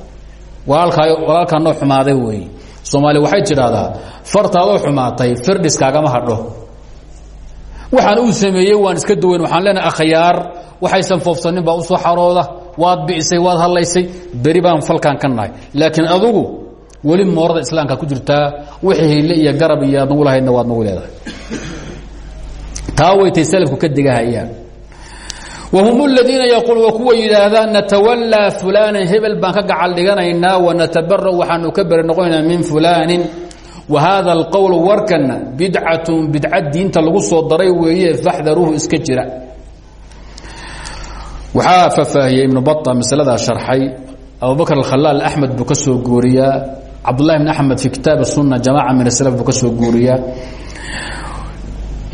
Walaalkaayo walaalkaa noo xumaaday weeye soomaaliya waxay tidhaahdaa fartaadoo xumaatay firdhis kaagama hadho. Waxaan uu sameeyey waan iska duwayn waxaan leenahay akhyaar waxaysan foofsanin baa u soo xarooda waad bi'isay waad hadlaysay beri baan falkan ka nahay. Laakiin adugu weli moorada islaamka ku jirtaa wixii hille iyo garab iyo aad nagu waad nagu leedahay. Salafku ka degahayaan. Whm اladiina yquul wa kuwa yidhaahdaa natawalaa fulaanan hebel baan ka gacal dhiganaynaa wanatabara waxaanu ka beri noqonaynaa min fulaanin. Wa haada اlqowl warkana bidcatun bidca diinta lagu soo daray waxaa fafaahiyey ibnu baa masaladaa sharxay abubakr alkhalaal axmed buu ka soo guuriyaa cabdullahi bn axmed fi kitaab الsuna jamaca min aslf buu ka soo guuriyaa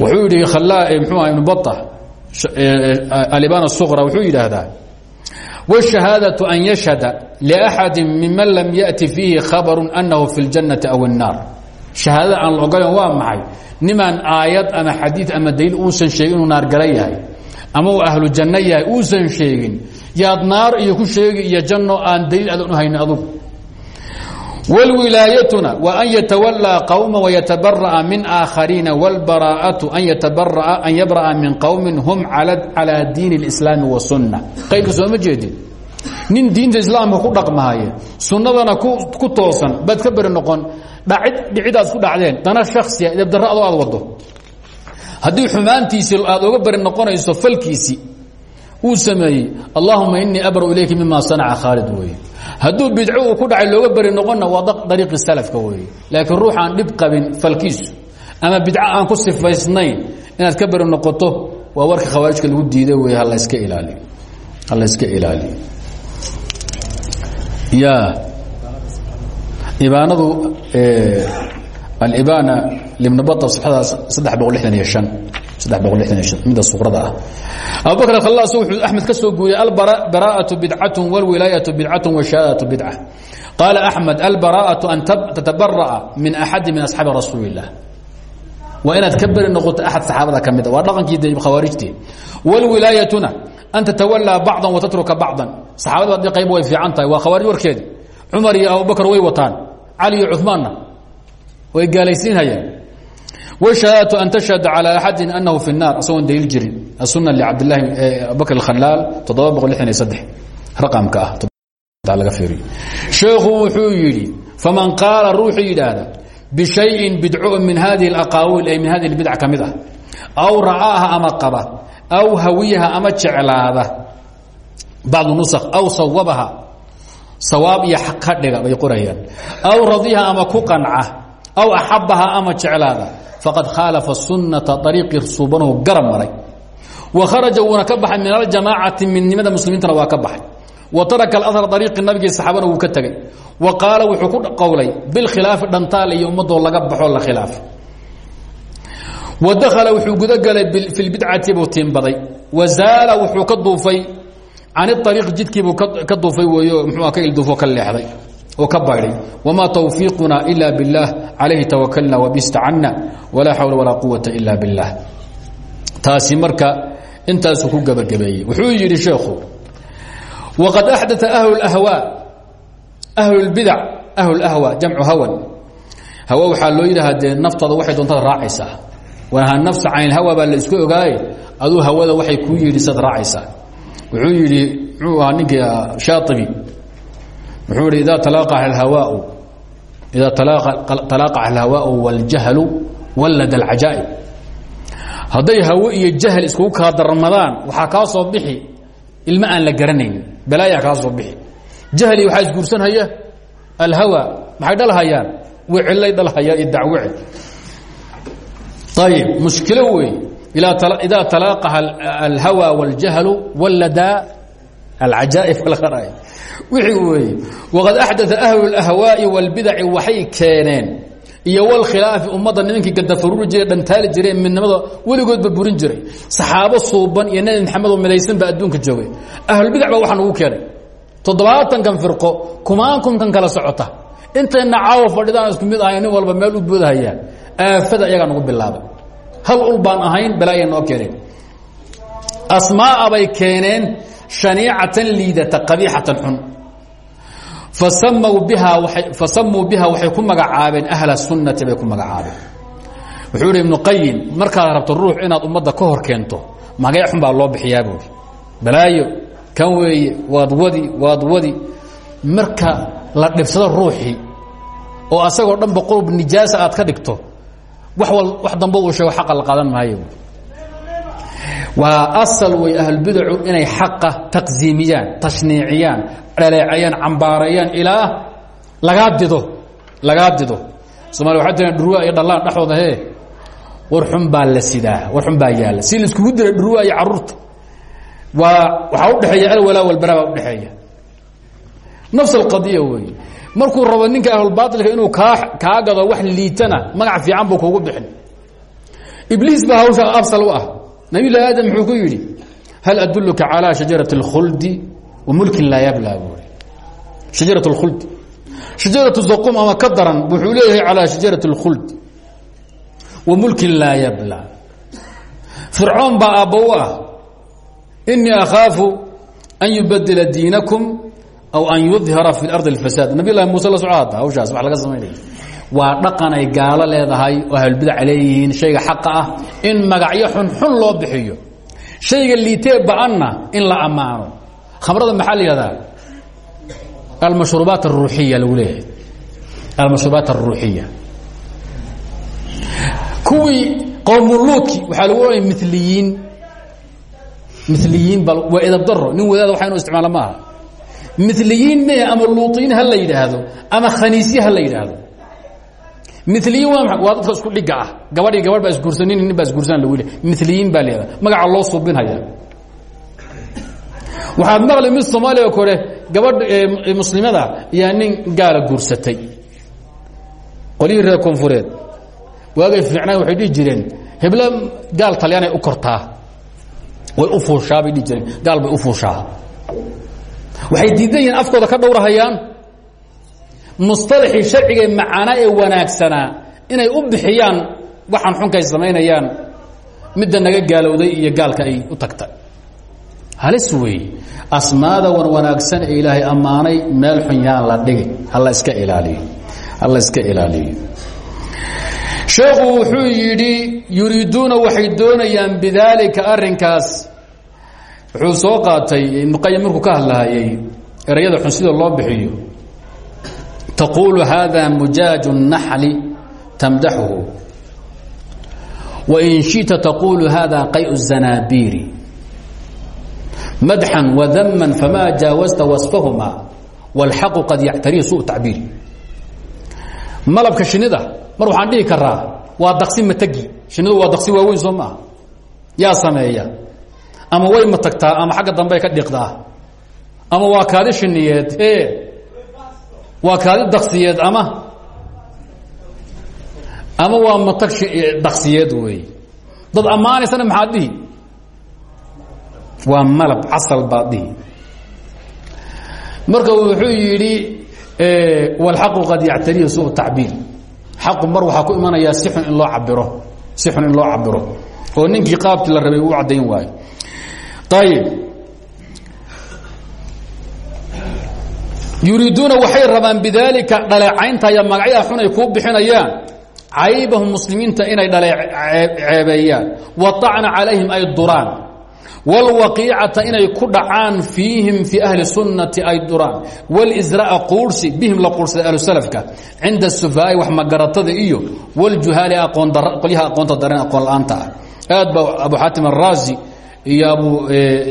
wuxuu yidhi mxuu ibnu ba alibaan الصqra wuxuu yidhaahdaa wالشhahaadaة an yashhada لأxadi miman lam yaأti fiihi khabaru أnahu fi اljannaةi aw الnaar shahaadada aan la ogolan waa maxay nimaan aayad ama xadiid ama daliil uusan sheegin inuu naargala yahay ama uu ahlu janno yahay uusan sheegin. Yaad naar iyo ku sheegi iyo janno aan daliil adan u hayni adugu wlwilaayatuna wa an yatawalaa qowma wayatabara'a min aakhariina wاlbaraa'atu an yatabaraa an yabra'a min qowmin hum calaa diin اlislaami wasunna qaybka sooma jeedin? Nin diinta islaamka ku dhaqmahaya sunnadana ku toosan baad ka beri noqon dhacid dhicidaas ku dhacdeen dana shaksiya idabdarro wado haddii xumaantiisii aad oga beri noqonayso falkiisii uu sameeyey allahuma inii abra ilayki mima sanaca khaalid weye hadduu bidco ku dhacay looga beri noqonna waa dariiqi salafka weeye. Laakiin ruux aan qabin falkiisu ama bidco aan ku sifaysnayn inaad ka beri noqoto waa warka khawaarijka lagu diiday wey halayska ilaaliyo halayska ilaaliyo ya ibaanadu alibaana libn baa saxadaas saddex boqol lixdan iyo an saddex boqol lixdan iyo an midda suqrada ah abubakr alkhalaas wuxuu axmed ka soo guuriyey albaraa'aةu bidcat wاlwilaayaةu bidcat washahaadaةu bidca qaala axmed albaraa'aةu an tatabara'a min axadi min asxaabi rasuuli الlah waa inaad ka beri noqoto axad saxaabada ka mid a waa dhaqankii de khawaarijtii wاlwilaayatuna an tatawalaa bacضa watatruka bacضa saxaabada haddii qayb way fiican tahay waa khawaarij warkeedi cumar iyo abubakr way wataan cali iyo cumaanna way gaalaysiinhayaan wshahaadatu an tashhada calى axadi anahu fi الnaar asagoon daliil jirin asuna cabdlahi abubakr اkhalaal toddoba boqol lixdan iyo saddex raqamka ah laga fiiriyo sheekhu wuxuu yidhi faman qaala ruuxuu yidhaahda bishayin bidco min hadihi اaqaawiil ay min hadihi bidc ka mid ah aw ra'aaha ama qaba aw hawiyaha ama jeclaada bacdu nusakh aw sawabaha sawaab iyo xaq ka dhiga bay qorayaan aw radiha ama ku qanca aw axabaha ama jeclaada faqad khaalafa sunata ariiqii suubanahu garab maray. Wa kharaja wuuna ka baxay min aljamaacati midnimada muslimiintana waa ka baxay. Wa taraka aahar ariiqi nabigii saxaabana wuu ka tegey wa qaala wuxuu ku qowlay bilkhilaafi dhantaal iyo ummadoo laga baxo la khilaaf wa dakhala wuxuu gudagelay fi lbidcati buu tiimbaday wa zaala wuxuu ka duufay can ariiq jidkiibuu ka duufay weeyo mxuu ka ilduufo ka leexday oo ka baydhay wma twfiiquna ila biاllah calayhi tawakalna wbistacana walaa xawla walaa quwata ila biاllah taasi marka intaasuu ku gebagabeeyey wuxuu yidhi sheekhu waqad axdaa ahlu اlahwaa ahlu اlbidac ahlu اlahwa jamcu hawan hawa waxaa loo yidhaha dee naftooda waxay doontada raacaysaa wanaha nafsa canilhawa baa la isku ogaaye aduu hawada waxay kuu yidhi sad raacaysaa wuxuu yidhi muxuu ahaa ninkii shaaibi wuxuu ihi idaa talaaqax alhawaau idaa talaaqax alhawaau waاljahlu wallad alcajaa'ib. Hadday hawo iyo jahl iskugu kala darmadaan waxaa kaa soo bixi ilmo aan la garanayn balaayaa kaa soo bixi. Jahli waxaa isguursanhaya alhawa maxay dhalhayaan wicilay dhalhayaan iyo dacwici. Ayib mushkilo wey idaa talaaqaha alhawa wاljahlu walladaa alcajaa'ib alqaray wixii weeye waqad axdaa ahlu اlahwaa'i wاlbidaci waxay keeneen. Iyo wlkhilaafi ummadda nimankii gadafaruuri jire dhantaali jireen midnimada weligoodba burin jiray. Saxaabo suuban iyo nebi maxamed oo midaysan ba adduunka joogay. Ahlulbidac baa waxaa nagu keenay. Toddobaatankan firqo kumaankunkan kala socota. Intayna caawo fadhidaan isku mid ahay nin walba meel u boodahayaa aafada iyagaa nagu bilaabay. Hal ul baan ahayn balaaya noo keeneen asmaaa bay keeneen shaniicatan liidata qabiixatan xun fasamuu biha waxay ku magacaabeen ahla sunnati bay ku magacaabeen. Wuxuu idhi ibnu qayim markaad ruux inaad ummadda ka hor keento magee xun baa loo bixiyaa buuri balaayo kan weeye waad wadi marka la dhibsado ruuxii oo asagoo dhanba qurub nijaasa aad ka dhigto wax wax dambe uu sheego xaqa la qaadan maayo waa asal way ahlulbidacu inay xaqa taqsiimiyaan tashniiciyaan dhaleecayaan cambaarayaan ilaa lagaa dido lagaa dido somalia waxay tia dhurwa iyo dhallaan dhexooda he war xun baa la sidaa war xun baa yaalla. Si laiskugu dira dhurwa iyo carruurta waa waxaa udhexeeya alwalaa walbara baa udhexeeya nafs alqadiya weeye markuu rabo ninka ahlulbaailka inuu kaa kaa gado wax liitana magac fiican buu kugu bixin. Ibliis baa hawsha absal u ah nabilahi aadam muxuu ku yidhi hal adulka calىa shajarati اlkhuldi wa mulkin laa yabla buui shajarat اlkhuldi shajaratu zaqum ama ka daran wuxuu leeyahay calىa shajarati اlkhuldi wa mulkin laa yabla fircoon baa aabba u ah inii akhaafu an yubadila diinakum aw an yudhira fi اlardi اlfasaad nabiy lahi muuse la soco hadda hawshaas wax laga samaynaya waa dhaqan ay gaalo leedahay oo ahlulbidac leeyihiin shayga xaqa ah in magacyo xunxun loo bixiyo. Shayga liitee ba'anna in la ammaano. Khamrada maxaa la yihahdaa almashruubaat aruuxiya lagu leeyahay. Almashruubaat aruuxiya kuwii qowmuluudki waxaa lagu ohanaya miliyiin miliyiin ba waa edabdaro nin wadaada waxa inu isticmaala maaha. Miliyiin me ama luuطiin ha la yidhaahdo ama khaniisye ha la yidhaahdo miliyiin waa dadka isku dhiga ah. Gabadhii gabadh baa isguursanin nin baa isguursan lagu le miliyiin baa leedaha magaca loo suubinhaya waxaad maqli mid soomaaliya kore gabadh muslimada yaa nin gaala guursatay. Qolyihii reer koonfureed. Waagay fiicnaan waxay dhihi jireen heblo gaal talyaanay u kortaa. Way u fuushaa bay dhihi jireen. Gaal bay u fuushaa. Waxay diidan yihiin afkooda ka dhowrahayaan musطalaxii sharciga macaana ee wanaagsanaa inay u bixiyaan waxaan xunkay samaynayaan. Midda naga gaalowday iyo gaalka ay u tagta halis weeye asmaada wan wanaagsan ee ilaahay ammaanay meel xun yaan la dhigi. Hala iska ilaaliyo. Hala iska ilaaliyo. Sheekhu wuxuu yidhi yuriiduuna waxay doonayaan bidaalika arrinkaas. Wuxuu soo qaatay ibnuqayim markuu ka hadlahayay erayada xun sida loo bixiyo تقول hذا مجاaج النحل تمدحه وإن شiئت تقول hذا قyء الزنابير مدحا وذما فما جاوزت وصفهما والحق قad يcتري سوء تعبير malبka شhinida mar waxaan dhihi karaa waa daqsi matgi shinidu waa daqsi waaweyn soo maaha yaa sameeya ama way matagtaa ama xagga dambe ka dhiqdaa ama waa kaadi shiniyeed waa kaadi daksiyeed ama? Ama waa matag daksiyeed wey dad ammaanaysana maxaad dhihi? Waa malab casal baad marka wuxuu yidhi wاlxaqu qad yactariya suu tacbiir. Xaqu mar waxaa ku imanayaa si in loo cabiro si in loo cabiro oo ninkii qaabkii la rabay uu caddayn waayo ayib yuriiduuna waxay rabaan bidaalika dhaleecaynta iyo magacyaha xun ay kuu bixinayaan caybahum muslimiinta inay dhaleeceebeeyaan wa طacna calayhim ay duraan wاlwaqiicata inay ku dhacaan fiihim fii ahli sunnati ay duraan wاlsra'a quursi bihim la quursada ahlusalafka cinda sufaa'i wax magaratada iyo wاljuhaali qolyaha aqoonta daran aqoon la'aanta ah aad ba abu xaatim araazi iyo abu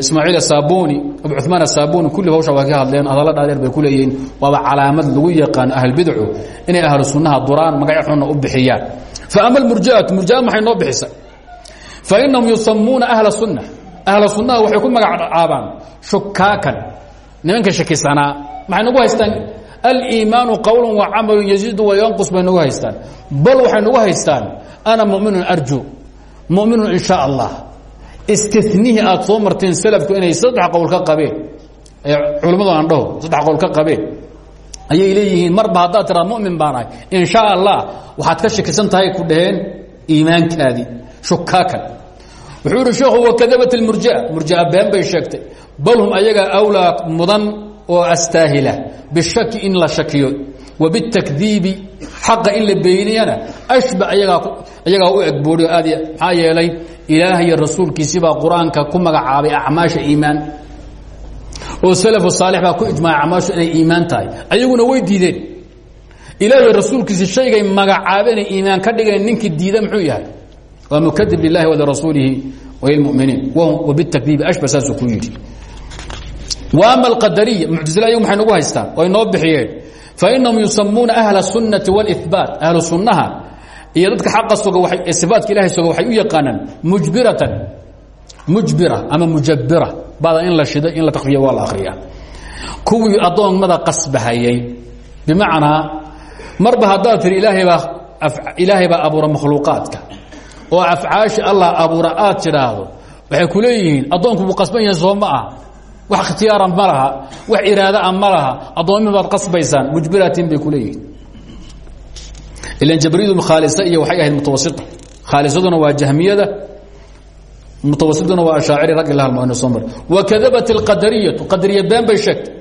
ismaaciil asabuni abu cumaan asabuni kulli hawsha waa hadleen hadalla dhaadheer bay ku leeyihiin. Calaamad lagu yaqaano ahlbidcu inay ahlu sunnaha duraan magacyo xunna u bixiyaan. Faama murjiatu murjia maxay noo bixisa? Fainahum yusamuuna ahla sunna. Ahla sunnaha waxay ku magacaabaan shukaakan nimanka shakisanaa maxay nagu haystaan? Aliimaanu qowlu wa camalu yaziidu wayanqus bay nagu haystaan. Bal waxay nagu haystaan ana muminun arju muminun in allah istinihii aad soo marteen salafku inay saddex qowl ka qabeen ee culammadu aan dhaho saddex qowl ka qabeen ayay leeyihiin marba haddaad tiraa mumin baan ahay. In sha allah waxaad ka shakisan tahay ku dhaheen iimaankaadii shukaakan wuxuu ihi sheekhu wakadabat اlmurjia murjia been bay sheegtay. Bal hum ayaga awlaa mudan oo astaahila bishaki in la shakiyo wa bitakdiibi xaqa in la beeniyana ashba ayagaa u egboodhi aad maxaa yeelay ilaah iyo rasuulkiisibaa qur'aanka ku magacaabay acmaasha iimaan. Oo salafu saalix baa ku ijmaacay acmaashu inay iimaan tahay. Ayaguna way diideen. Ilaah iyo rasuulkiisi shaygay magacaabeenay iimaan ka dhigeen ninkii diida muxuu yahay? Waa mukadib lilahi walirasuulihi walilmuminiin wabtakdiibi ashba saasuu ku yidhi. Wa ama alqadariya muctasila ayagu maxay nagu haystaan oo ay noo bixiyeen. Fainahum yusamuuna ahla sunnati wاlihbaat ahlu sunnaha iyo dadka xaqa suga ee sifaatka ilahay suga waxay u yaqaanaan mujbiratan. Mujbira ama mujabira bada in la shiday in la takfiya waa la akriya kuwii addoommada qasbahayey bimacnaa marba haddaad tiri ilaahaybaa ilaahay baa abuura makhluuqaadka. Oo afcaashi allah abuura aad waxay ku leeyihiin addoonku qasban yahay soo ma ah wax ikhtiyaara ma wax iraadaa ma laha. Addoommi baad qasbaysaan. Mujbiraatin bay ku ilan jabriidu khaalisa iyo waxay ahayd mutawasita khaalisaduna waa jahmiyada mutawasiduna waa ashaaciri raggi la halmaano soo mar wakadabat alqadariyatu qadariya been bay sheegtay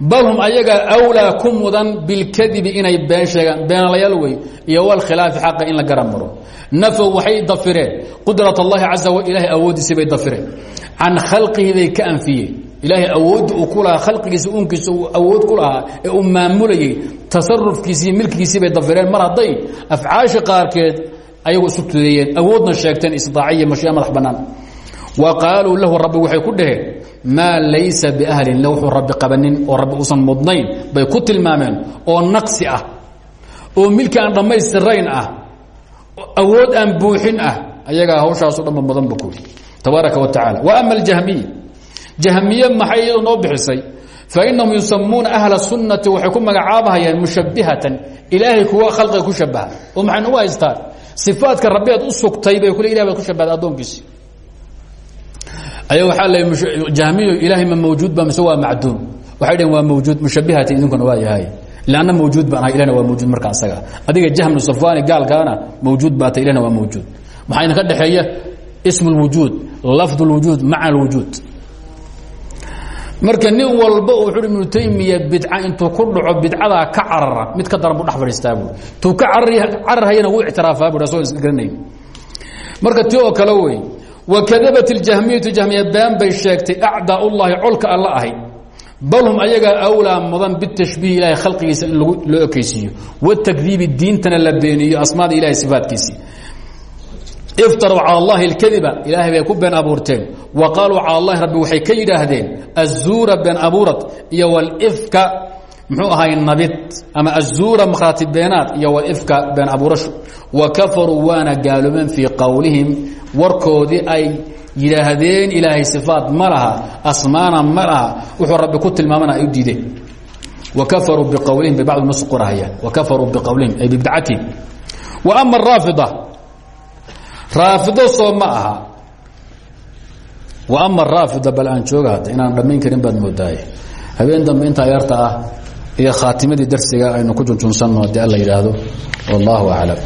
bal hum ayagaa awlaa ku mudan bilkadibi inay been sheegaan beenalayaal wey iyo walkhilaafi xaqa in la gara maro nafow waxay dafireen qudrat allahi caza wa ilaahay awooddiisii bay dafireen can khalqihi ka anfiyeen ilaahay awoodda uu ku lahaa khalqigiisa uunkiisa uu awood ku ee uu maamulayey tasarufkiisi iyo milkigiisii bay dafireen mar hadday afcaashi qaarkeed ayagu isu tudeeyeen awoodna sheegteen isdaaciya mashiya madax bannaan. Wa qaaluu lahu rabbi waxay ku dhaheen maa laysa biahlin le wuxuu rabbi qabanin oo rabbi uusan mudnayn. Bay ku tilmaameen oo naqsi ah oo milki aan dhammaystirayn ah awood aan buuxin ah. Ayagaa hawshaaso dhanba mudan ba kuyi tabaaraka wa tacala wa ama aljahmiya jahmiye maxay iyadu noo bixisay? Fainahum ahla sunnati waxay ku magacaabahayaan mushabihatan ilaahay kuwa khaliga ku shabaha oo maxay nagu haystaan? Ifaadka rabbi aad u sugtay bay kule ilah baad ku shabahda addoonkiisi ayaa waxaa ba mise waa macduum. Waxay dhaheen waa mawjuud mushabihatan idinkuna yahay. Lanna mawjuud baan ahay ilahna waa mawjuud marka asaga. Adiga jahmnu safani gaalkaana mawjuud ta ilahna waa mawjuud. Maxaa idinka dhexeeya? Ismu lwujuud lafd lwujuud macna lwujuud marka nin walba wuxuu ibnu taymiya bidca intuu ku dhaco bidcadaa ka carara mid ka daran bu dhex buui tuu ka cararhayana wuu ictiraafaa bui asoo isgaranayn. Marka ti oo kale wey wakadabat اljahmiyatu jahmiya been bay sheegtay acdaa ullahi colka alla ahay. Bal hum ayagaa awlaa mudan bitashbiih ilahay khalqigiisa in loo ekaysiiyo. Watakdiibi diintana la beeniyo asmaada ilahay sifaatkiisii iftaruu cala allahi اlkadiba ilaahay bay ku been abuurteen wa qaaluu cala allahi rabbi waxay ka yidhaahdeen azuura been abuurad iyo walifka muxuu ahay nabid ama azuura makhraati beenaad iyo walifka been abuurasho wa kafaruu waana gaaloobeen fii qowlihim warkoodii ay yidhaahdeen ilaahay sifaat ma laha asmaana ma laha wuxuu rabbi ku tilmaamana ay u diideen wa kafaruu biqowlihim bay bacdu nas qorahayaan wa kafaruu biqowlihim ay bibidcatihim wa ama araafida raafido soo ma aha. Wa ama araafida bal aan jooga inaan dhammayn karin baad moodaaye habeen dambe yarta ah iyo khaatimadii darsiga aynu ku junjunsanno haddii alla yidhaahdo. Wallahu aclam